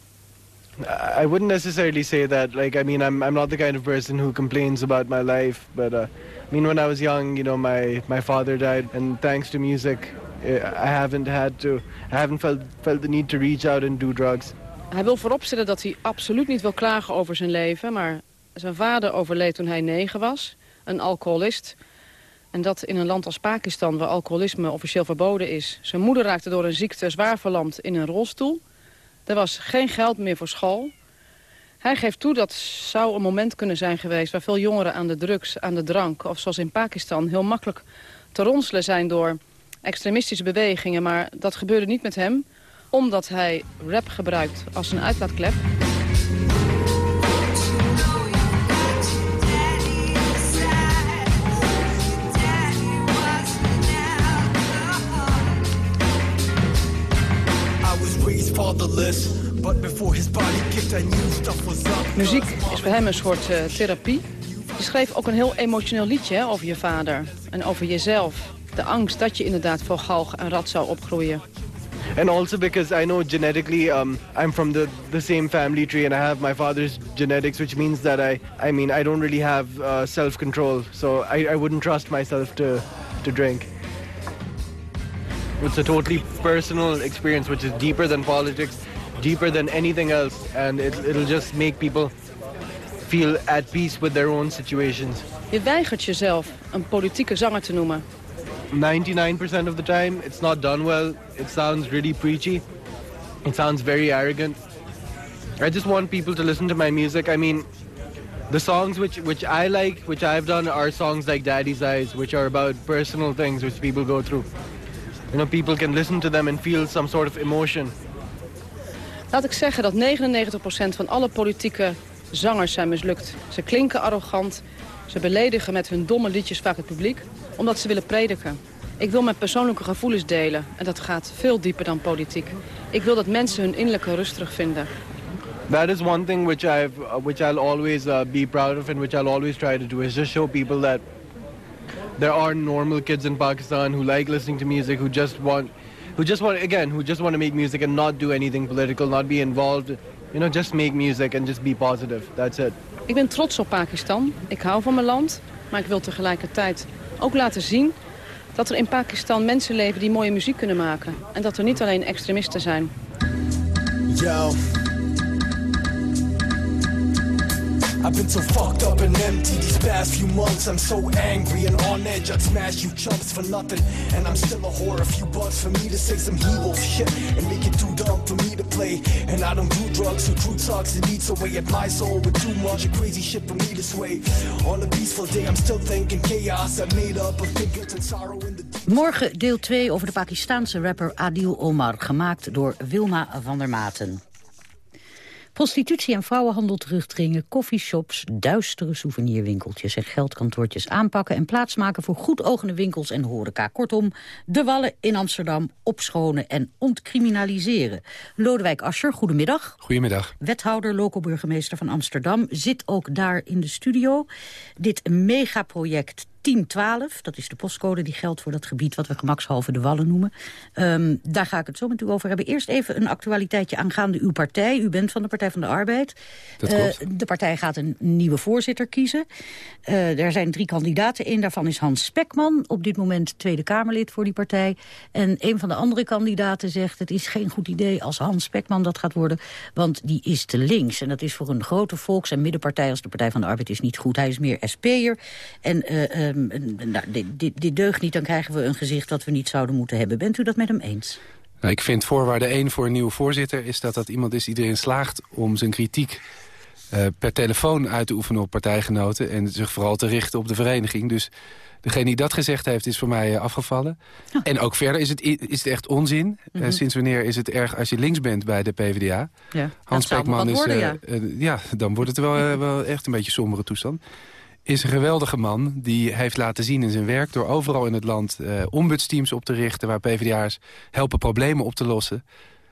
I wouldn't necessarily say that. Like, I mean, I'm I'm not the kind of person who complains about my life. But uh, I mean, when I was young, you know, my my father died, and thanks to music, eh, I haven't had to. I haven't felt felt the need to reach out and do drugs. Hij wil vooropstellen dat hij absoluut niet wil klagen over zijn leven, maar zijn vader overleed toen hij negen was, een alcoholist. En dat in een land als Pakistan, waar alcoholisme officieel verboden is. Zijn moeder raakte door een ziekte zwaar verlamd in een rolstoel. Er was geen geld meer voor school. Hij geeft toe dat zou een moment kunnen zijn geweest... waar veel jongeren aan de drugs, aan de drank... of zoals in Pakistan heel makkelijk te ronselen zijn door extremistische bewegingen. Maar dat gebeurde niet met hem, omdat hij rap gebruikt als een uitlaatklep. Muziek is voor hem een soort uh, therapie. Je schreef ook een heel emotioneel liedje over je vader en over jezelf. De angst dat je inderdaad voor galg en rat zou opgroeien. And also because I know genetically um, I'm from the, the same family tree and I have my father's genetics, which means that I, I mean, I don't really have uh, self-control. So I, I wouldn't trust myself to, to drink. It's a totally personal experience, which is deeper than politics, deeper than anything else. And it, it'll just make people feel at peace with their own situations. Je weigert jezelf een politieke zanger te noemen. 99% of the time, it's not done well. It sounds really preachy. It sounds very arrogant. I just want people to listen to my music. I mean, the songs which, which I like, which I've done, are songs like Daddy's Eyes, which are about personal things which people go through. You know, people can listen to them and feel some sort of emotion. Laat ik zeggen dat 99% van alle politieke zangers zijn mislukt. Ze klinken arrogant, ze beledigen met hun domme liedjes vaak het publiek, omdat ze willen prediken. Ik wil mijn persoonlijke gevoelens delen en dat gaat veel dieper dan politiek. Ik wil dat mensen hun innerlijke rust terugvinden. That is one thing which I've, uh, which I'll always uh, be proud of and which I'll always try to do is just show people that there are normal kids in Pakistan who like listening to music, who just want, who just want again, who just want to make music and not do anything political, not be involved. You know, just make music and just be positive. That's it. Ik ben trots op Pakistan. Ik hou van mijn land, maar ik wil tegelijkertijd ook laten zien dat er in Pakistan mensen leven die mooie muziek kunnen maken. En dat er niet alleen extremisten zijn. I've been so fucked up and empty these past few months. I'm so angry and on edge. I'd smash you chumps for nothing. And I'm still a whore. A few bucks for me to say some evil shit and make it too dumb for me to play. And I don't do drugs, so true talks it eats away at my soul with too much of crazy shit for me to sway. On a peaceful day, I'm still thinking chaos. I made up of guilt and sorrow in the Morgen deel 2 over de Pakistaanse rapper Adil Omar, gemaakt door Wilma van der Maten. Prostitutie en vrouwenhandel terugdringen, koffieshops, duistere souvenirwinkeltjes en geldkantoortjes aanpakken en plaatsmaken voor goedogende winkels en horeca. Kortom, de wallen in Amsterdam opschonen en ontcriminaliseren. Lodewijk Asscher, goedemiddag. Goedemiddag. Wethouder, loco-burgemeester van Amsterdam, zit ook daar in de studio. Dit megaproject 1012, dat is de postcode die geldt voor dat gebied... wat we gemakshalve de Wallen noemen. Ehm, daar ga ik het zo met u over hebben. Eerst even een actualiteitje aangaande uw partij. U bent van de Partij van de Arbeid. Dat klopt. de partij gaat een nieuwe voorzitter kiezen. Eh, er zijn drie kandidaten. Eén daarvan is Hans Spekman, op dit moment Tweede Kamerlid voor die partij. En een van de andere kandidaten zegt... het is geen goed idee als Hans Spekman dat gaat worden... want die is te links. En dat is voor een grote volks- en middenpartij als de Partij van de Arbeid is niet goed. Hij is meer SP'er. En eh, ehm, nou, dit, dit, dit deugt niet, dan krijgen we een gezicht... dat we niet zouden moeten hebben. Bent u dat met hem eens? Nou, ik vind voorwaarde 1 voor een nieuwe voorzitter... is dat dat iemand is die erin slaagt om zijn kritiek eh, per telefoon uit te oefenen op partijgenoten... en zich vooral te richten op de vereniging. Dus degene die dat gezegd heeft, is voor mij eh, afgevallen. En ook verder is het, is het echt onzin. Eh, Mhm. sinds wanneer is het erg als je links bent bij de PvdA? Ja, Hans wat is... worden, ja. ja, dan wordt het wel, wel echt een beetje sombere toestand. Is een geweldige man die heeft laten zien in zijn werk... door overal in het land eh ombudsteams op te richten... waar PvdA'ers helpen problemen op te lossen.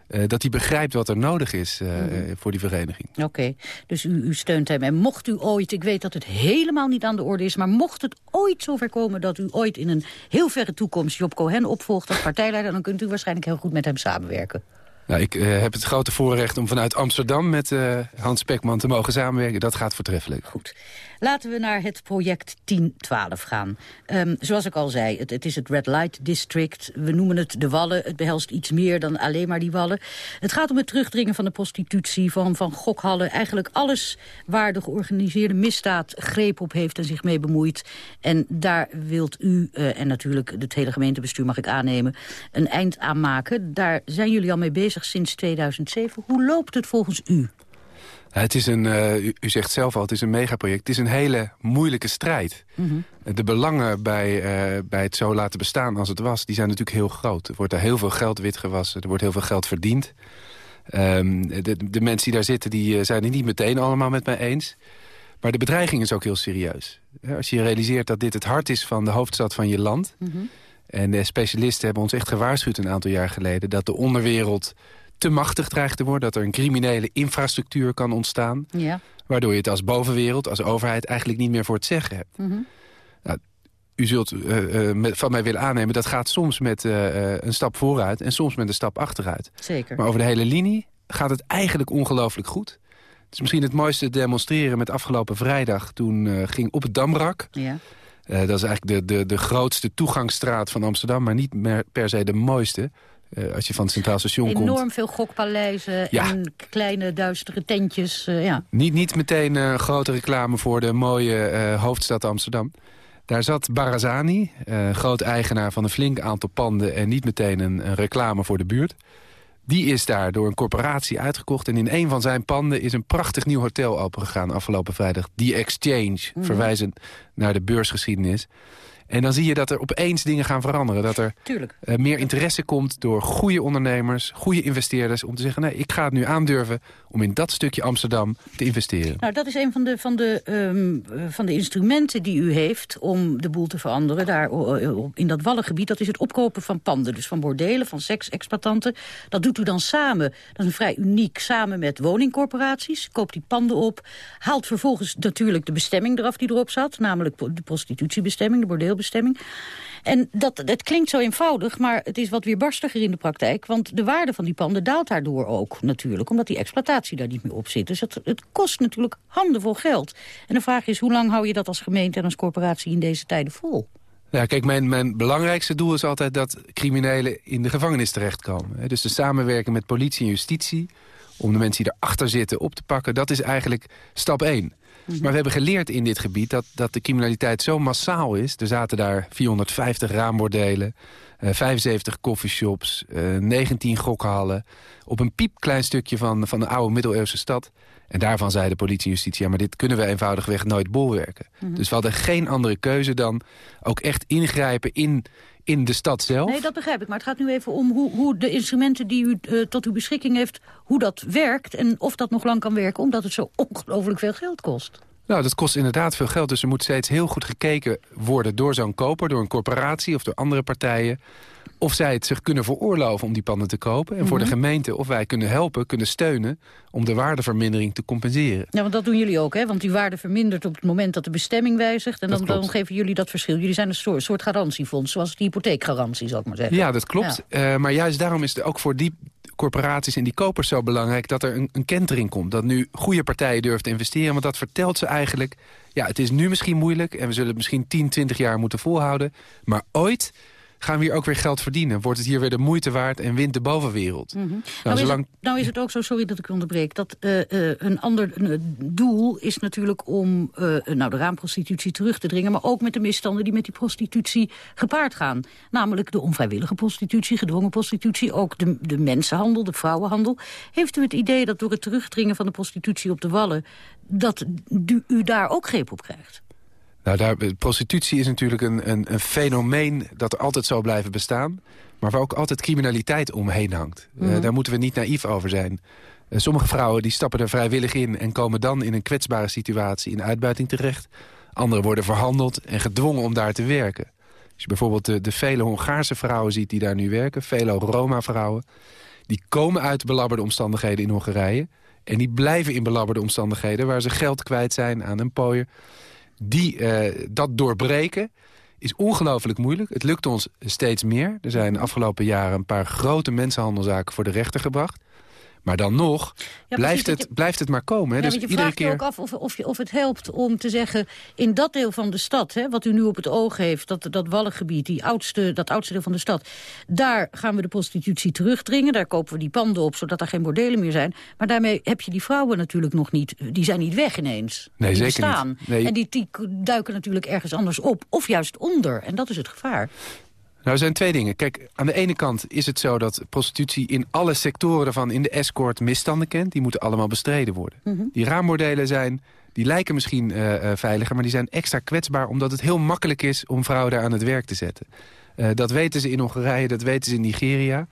eh, dat hij begrijpt wat er nodig is eh, Mhm. voor die vereniging. Oké, dus u, u steunt hem. En mocht u ooit, ik weet dat het helemaal niet aan de orde is... maar mocht het ooit zover komen dat u ooit in een heel verre toekomst... Job Cohen opvolgt als partijleider... dan kunt u waarschijnlijk heel goed met hem samenwerken. Nou, ik heb het grote voorrecht om vanuit Amsterdam... met Hans Spekman te mogen samenwerken. Dat gaat voortreffelijk. Goed. Laten we naar het project 1012 gaan. Ehm, zoals ik al zei, het, het is het Red Light District. We noemen het de Wallen. Het behelst iets meer dan alleen maar die Wallen. Het gaat om het terugdringen van de prostitutie, van, van gokhallen. Eigenlijk alles waar de georganiseerde misdaad greep op heeft en zich mee bemoeit. En daar wilt u, eh, en natuurlijk het hele gemeentebestuur mag ik aannemen... een eind aan maken. Daar zijn jullie al mee bezig sinds 2007. Hoe loopt het volgens u? Het is een, eh, u, u zegt zelf al, het is een megaproject. Het is een hele moeilijke strijd. De belangen bij, eh, bij het zo laten bestaan als het was... die zijn natuurlijk heel groot. Er wordt er heel veel geld witgewassen. Er wordt heel veel geld verdiend. Ehm, de, de mensen die daar zitten die, eh, zijn het niet meteen allemaal met mij eens. Maar de bedreiging is ook heel serieus. Als je realiseert dat dit het hart is van de hoofdstad van je land... en de specialisten hebben ons echt gewaarschuwd een aantal jaar geleden... dat de onderwereld te machtig dreigt te worden. Dat er een criminele infrastructuur kan ontstaan. Ja. Waardoor je het als bovenwereld, als overheid eigenlijk niet meer voor het zeggen hebt. Mhm. U zult eh, eh, met- van mij willen aannemen, dat gaat soms met eh, een stap vooruit... en soms met een stap achteruit. Zeker. Maar over de hele linie gaat het eigenlijk ongelooflijk goed. Het is misschien het mooiste te demonstreren met afgelopen vrijdag... toen ging op het Damrak... Ja. Dat is eigenlijk de, de, de grootste toegangsstraat van Amsterdam... maar niet meer per se de mooiste. Eh, als je van het Centraal Station komt. Enorm veel gokpaleizen Ja. en kleine duistere tentjes. eh, ja. Niet, niet meteen eh, grote reclame voor de mooie hoofdstad Amsterdam. Daar zat Barazani, groot eigenaar van een flink aantal panden... en niet meteen een, een reclame voor de buurt. Die is daar door een corporatie uitgekocht. En in een van zijn panden is een prachtig nieuw hotel opengegaan afgelopen vrijdag. The Exchange, Mhm. verwijzend naar de beursgeschiedenis. En dan zie je dat er opeens dingen gaan veranderen. Dat er eh, meer interesse komt door goede ondernemers, goede investeerders... om te zeggen, nee, ik ga het nu aandurven om in dat stukje Amsterdam te investeren. Nou, dat is een van de, van, de, ehm, eh, van de instrumenten die u heeft om de boel te veranderen. Daar in dat wallengebied, dat is het opkopen van panden. Dus van bordelen, van seksexploitanten. Dat doet u dan samen, dat is een vrij uniek, samen met woningcorporaties. Koopt die panden op, haalt vervolgens natuurlijk de bestemming eraf die erop zat. Namelijk de prostitutiebestemming, de bordeelbestemming. En dat, het klinkt zo eenvoudig, maar het is wat weerbarstiger in de praktijk. Want de waarde van die panden daalt daardoor ook natuurlijk. Omdat die exploitatie daar niet meer op zit. Dus het, kost natuurlijk handenvol geld. En de vraag is, hoe lang hou je dat als gemeente en als corporatie in deze tijden vol? Ja, kijk, mijn, mijn belangrijkste doel is altijd dat criminelen in de gevangenis terechtkomen. Dus de samenwerking met politie en justitie... om de mensen die erachter zitten op te pakken, dat is eigenlijk stap één. Maar we hebben geleerd in dit gebied dat, dat de criminaliteit zo massaal is. Er zaten daar 450 raambordelen, eh, 75 coffeeshops, eh, 19 gokhallen... op een piepklein stukje van, van de oude middeleeuwse stad. En daarvan zei de politie en justitie... ja, maar dit kunnen we eenvoudigweg nooit bolwerken. Mhm. Dus we hadden geen andere keuze dan ook echt ingrijpen in, in de stad zelf. Nee, dat begrijp ik. Maar het gaat nu even om hoe, hoe de instrumenten die u eh, tot uw beschikking heeft... hoe dat werkt en of dat nog lang kan werken... omdat het zo ongelooflijk veel geld kost. Nou, dat kost inderdaad veel geld. Dus er moet steeds heel goed gekeken worden door zo'n koper... door een corporatie of door andere partijen... of zij het zich kunnen veroorloven om die panden te kopen. En voor de Mhm. gemeente of wij kunnen helpen, kunnen steunen... om de waardevermindering te compenseren. Ja, want dat doen jullie ook, hè? Want die waarde vermindert op het moment dat de bestemming wijzigt... en dan, geven jullie dat verschil. Jullie zijn een soort, soort garantiefonds, zoals de hypotheekgarantie, zou ik maar zeggen. Ja, dat klopt. Ja. Eh, maar juist daarom is het ook voor die corporaties en die kopers zo belangrijk... dat er een, een kentering komt. Dat nu goede partijen durven te investeren. Want dat vertelt ze eigenlijk... ja, het is nu misschien moeilijk... en we zullen het misschien 10, 20 jaar moeten volhouden. Maar ooit gaan we hier ook weer geld verdienen. Wordt het hier weer de moeite waard en wint de bovenwereld. Mhm. Nou, Nou, is zolang... het, nou is het ook zo, sorry dat ik onderbreek... dat eh, eh, een ander een, eh, doel is natuurlijk om nou, de raamprostitutie terug te dringen... maar ook met de misstanden die met die prostitutie gepaard gaan. Namelijk de onvrijwillige prostitutie, gedwongen prostitutie... ook de, de mensenhandel, de vrouwenhandel. Heeft u het idee dat door het terugdringen van de prostitutie op de Wallen... dat u daar ook greep op krijgt? Nou, daar, prostitutie is natuurlijk een, een, een fenomeen dat er altijd zal blijven bestaan. Maar waar ook altijd criminaliteit omheen hangt. Eh, Mhm. daar moeten we niet naïef over zijn. Eh, sommige vrouwen die stappen er vrijwillig in... en komen dan in een kwetsbare situatie in uitbuiting terecht. Anderen worden verhandeld en gedwongen om daar te werken. Als je bijvoorbeeld de, de vele Hongaarse vrouwen ziet die daar nu werken... vele Roma-vrouwen... die komen uit belabberde omstandigheden in Hongarije... en die blijven in belabberde omstandigheden... waar ze geld kwijt zijn aan een pooier die eh, dat doorbreken is ongelooflijk moeilijk. Het lukt ons steeds meer. Er zijn de afgelopen jaren een paar grote mensenhandelzaken voor de rechter gebracht. Maar dan nog Ja, blijft, het, blijft het maar komen. Hè? Ja, dus je vraagt je keer... ook af of, of, je, of het helpt om te zeggen... in dat deel van de stad, hè, wat u nu op het oog heeft... dat, dat wallengebied, die oudste, dat oudste deel van de stad... daar gaan we de prostitutie terugdringen. Daar kopen we die panden op, zodat er geen bordelen meer zijn. Maar daarmee heb je die vrouwen natuurlijk nog niet... die zijn niet weg ineens. Nee, die zeker niet. bestaan. Nee. En die, die duiken natuurlijk ergens anders op. Of juist onder. En dat is het gevaar. Nou, er zijn twee dingen. Kijk, aan de ene kant is het zo dat prostitutie in alle sectoren van in de escort misstanden kent. Die moeten allemaal bestreden worden. Mhm. Die raambordelen zijn, die lijken misschien eh, eh, veiliger, maar die zijn extra kwetsbaar omdat het heel makkelijk is om vrouwen daar aan het werk te zetten. Eh, dat weten ze in Hongarije, dat weten ze in Nigeria.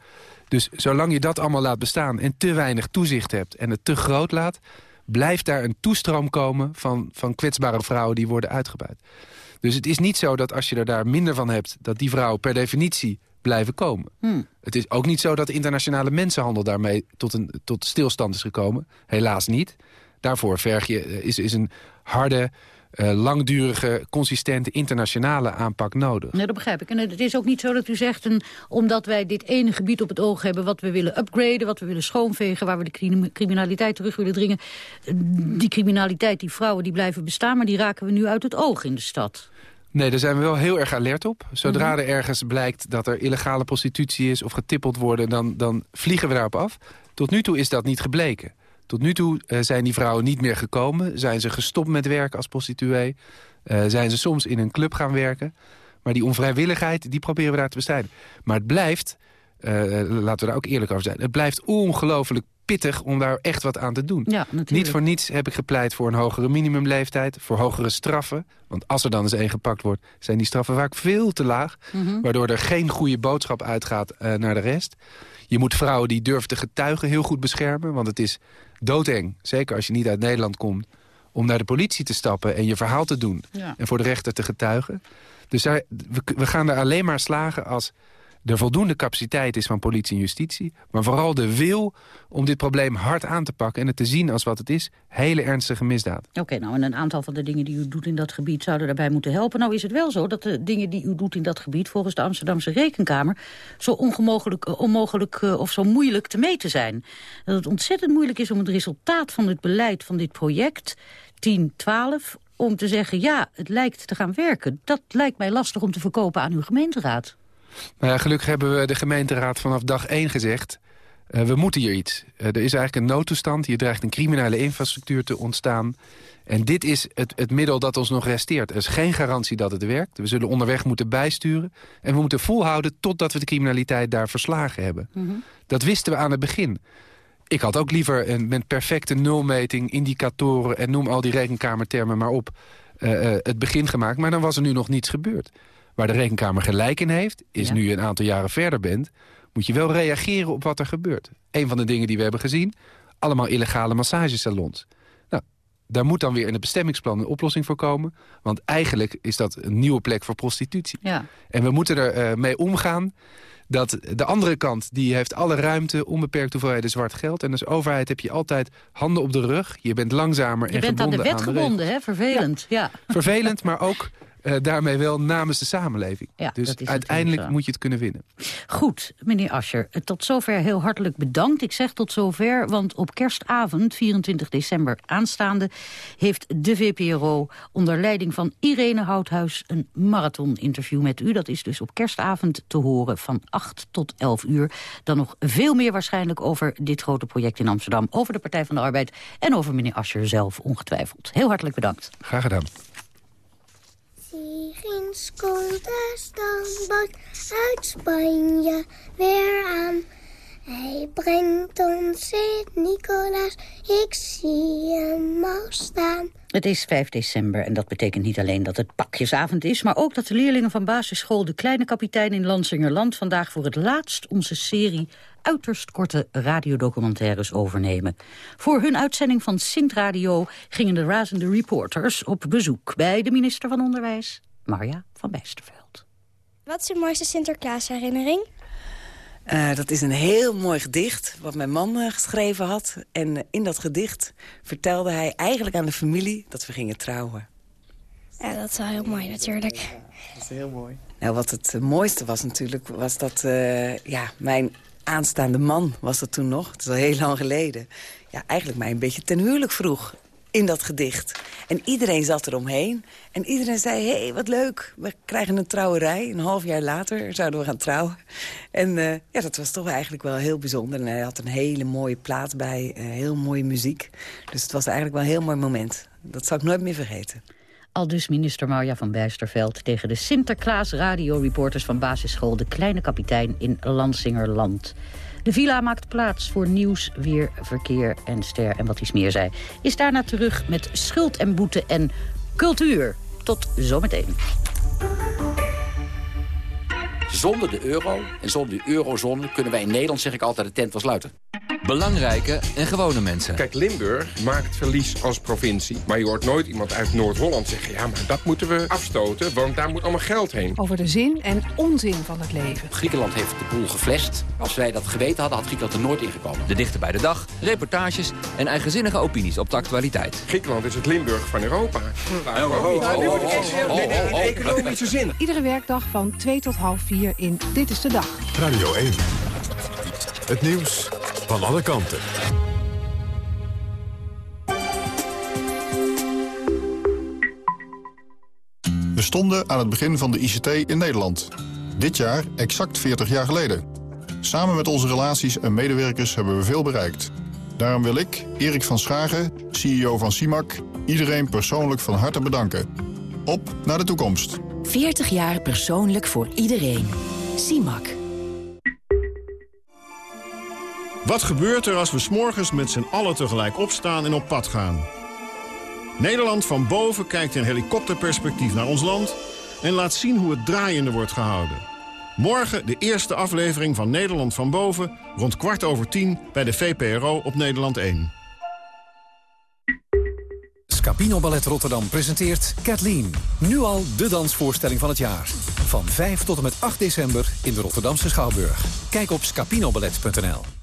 Dus zolang je dat allemaal laat bestaan en te weinig toezicht hebt en het te groot laat, blijft daar een toestroom komen van, van kwetsbare vrouwen die worden uitgebuit. Dus het is niet zo dat als je er daar minder van hebt... dat die vrouwen per definitie blijven komen. Hmm. Het is ook niet zo dat de internationale mensenhandel daarmee tot, een, tot stilstand is gekomen. Helaas niet. Daarvoor verg je, eh, is, is een harde, eh, langdurige, consistente internationale aanpak nodig. Nee, dat begrijp ik. En het is ook niet zo dat u zegt... Een, omdat wij dit ene gebied op het oog hebben... wat we willen upgraden, wat we willen schoonvegen... waar we de crim- criminaliteit terug willen dringen... eh, die criminaliteit, die vrouwen, die blijven bestaan... maar die raken we nu uit het oog in de stad. Nee, daar zijn we wel heel erg alert op. Zodra Mhm. er ergens blijkt dat er illegale prostitutie is... of getippeld worden, dan, dan vliegen we daarop af. Tot nu toe is dat niet gebleken. Tot nu toe eh, zijn die vrouwen niet meer gekomen. Zijn ze gestopt met werken als prostituee. Eh, zijn ze soms in een club gaan werken. Maar die onvrijwilligheid, die proberen we daar te bestrijden. Maar het blijft, eh, laten we daar ook eerlijk over zijn... het blijft ongelooflijk pittig om daar echt wat aan te doen. Ja. Niet voor niets heb ik gepleit voor een hogere minimumleeftijd... voor hogere straffen. Want als er dan eens één gepakt wordt... zijn die straffen vaak veel te laag. Mhm. Waardoor er geen goede boodschap uitgaat naar de rest. Je moet vrouwen die durven te getuigen heel goed beschermen. Want het is doodeng, zeker als je niet uit Nederland komt... om naar de politie te stappen en je verhaal te doen. Ja. En voor de rechter te getuigen. Dus daar, we, we gaan er alleen maar slagen als er voldoende capaciteit is van politie en justitie... maar vooral de wil om dit probleem hard aan te pakken... en het te zien als wat het is, hele ernstige misdaad. Oké, nou, en een aantal van de dingen die u doet in dat gebied zouden daarbij moeten helpen. Nou is het wel zo dat de dingen die u doet in dat gebied... volgens de Amsterdamse Rekenkamer zo eh, onmogelijk eh, of zo moeilijk te meten zijn. Dat het ontzettend moeilijk is om het resultaat van het beleid van dit project... 10, 12, om te zeggen, ja, het lijkt te gaan werken. Dat lijkt mij lastig om te verkopen aan uw gemeenteraad. Nou ja, gelukkig hebben we de gemeenteraad vanaf dag 1 gezegd... eh, we moeten hier iets. Eh, er is eigenlijk een noodtoestand. Hier dreigt een criminele infrastructuur te ontstaan. En dit is het, het middel dat ons nog resteert. Er is geen garantie dat het werkt. We zullen onderweg moeten bijsturen. En we moeten volhouden totdat we de criminaliteit daar verslagen hebben. Dat wisten we aan het begin. Ik had ook liever een, met perfecte nulmeting, indicatoren... en noem al die rekenkamertermen maar op, eh, het begin gemaakt. Maar dan was er nu nog niets gebeurd. Waar de rekenkamer gelijk in heeft, is nu je een aantal jaren verder bent... moet je wel reageren op wat er gebeurt. Een van de dingen die we hebben gezien, allemaal illegale massagesalons. Nou, daar moet dan weer in het bestemmingsplan een oplossing voor komen. Want eigenlijk is dat een nieuwe plek voor prostitutie. Ja. En we moeten er eh, mee omgaan dat de andere kant die heeft alle ruimte, onbeperkt hoeveelheden zwart geld. En als overheid heb je altijd handen op de rug. Je bent langzamer Je en bent aan de gebonden wet regels. gebonden, hè? Vervelend. Ja. Vervelend, maar ook eh, daarmee wel namens de samenleving. Ja, dus uiteindelijk moet je het kunnen winnen. Goed, meneer Ascher, tot zover heel hartelijk bedankt. Ik zeg tot zover, want op kerstavond, 24 december aanstaande... heeft de VPRO onder leiding van Irene Houthuis... een marathon-interview met u. Dat is dus op kerstavond te horen van 8 tot 11 uur. Dan nog veel meer waarschijnlijk over dit grote project in Amsterdam... over de Partij van de Arbeid en over meneer Ascher zelf ongetwijfeld. Heel hartelijk bedankt. Graag gedaan. Vliegins komt de standboot uit Spanje weer aan. Hij brengt ons Sint-Nicolaas, ik zie hem al staan. Het is 5 december en dat betekent niet alleen dat het pakjesavond is... maar ook dat de leerlingen van basisschool De Kleine Kapitein in Lansingerland... vandaag voor het laatst onze serie uiterst korte radiodocumentaires overnemen. Voor hun uitzending van Sint Radio gingen de razende reporters op bezoek... bij de minister van Onderwijs, Marja van Bijsterveld. Wat is uw mooiste Sinterklaasherinnering? Eh, dat is een heel mooi gedicht wat mijn man eh, geschreven had. En eh, in dat gedicht vertelde hij eigenlijk aan de familie dat we gingen trouwen. Ja, dat is wel heel mooi natuurlijk. Dat is heel mooi. Nou, wat het mooiste was natuurlijk, was dat eh, ja, mijn aanstaande man was dat toen nog. Het is al heel lang geleden. Ja, eigenlijk mij een beetje ten huwelijk vroeg in dat gedicht. En iedereen zat eromheen. En iedereen zei, hé, hey, wat leuk. We krijgen een trouwerij. Een half jaar later zouden we gaan trouwen. En eh, ja, dat was toch eigenlijk wel heel bijzonder. En hij had een hele mooie plaat bij, eh, heel mooie muziek. Dus het was eigenlijk wel een heel mooi moment. Dat zal ik nooit meer vergeten. Al dus minister Marja van Bijsterveld tegen de Sinterklaas radioreporters van basisschool De Kleine Kapitein in Lansingerland. De villa maakt plaats voor nieuws, weer, verkeer en ster en wat iets meer zei. Is daarna terug met schuld en boete en cultuur. Tot zometeen. Zonder de euro en zonder de eurozone kunnen wij in Nederland, zeg ik altijd, de tent wel sluiten. Belangrijke en gewone mensen. Kijk, Limburg maakt verlies als provincie. Maar je hoort nooit iemand uit Noord-Holland zeggen... ja, maar dat moeten we afstoten, want daar moet allemaal geld heen. Over de zin en onzin van het leven. Griekenland heeft de boel geflasht. Als wij dat geweten hadden, had Griekenland er nooit ingekomen. De dichter bij de dag, reportages en eigenzinnige opinies op de actualiteit. Griekenland is het Limburg van Europa. Economische zin. Iedere werkdag van 2 tot half 4 in Dit is de Dag. Radio 1. Het nieuws van alle kanten. We stonden aan het begin van de ICT in Nederland. Dit jaar exact 40 jaar geleden. Samen met onze relaties en medewerkers hebben we veel bereikt. Daarom wil ik, Erik van Schagen, CEO van CIMAC... iedereen persoonlijk van harte bedanken. Op naar de toekomst. 40 jaar persoonlijk voor iedereen. CIMAC. Wat gebeurt er als we s'morgens met z'n allen tegelijk opstaan en op pad gaan? Nederland van boven kijkt in helikopterperspectief naar ons land... en laat zien hoe het draaiende wordt gehouden. Morgen de eerste aflevering van Nederland van boven... rond kwart over tien bij de VPRO op Nederland 1. Scapino Ballet Rotterdam presenteert Kathleen. Nu al de dansvoorstelling van het jaar. Van 5 tot en met 8 december in de Rotterdamse Schouwburg. Kijk op scapinoballet.nl.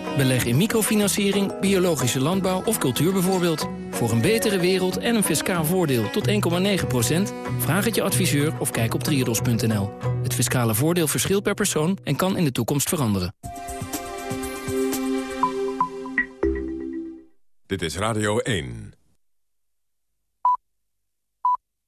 Beleg in microfinanciering, biologische landbouw of cultuur bijvoorbeeld. Voor een betere wereld en een fiscaal voordeel tot 1,9% Vraag het je adviseur of kijk op triodos.nl. Het fiscale voordeel verschilt per persoon en kan in de toekomst veranderen. Dit is Radio 1.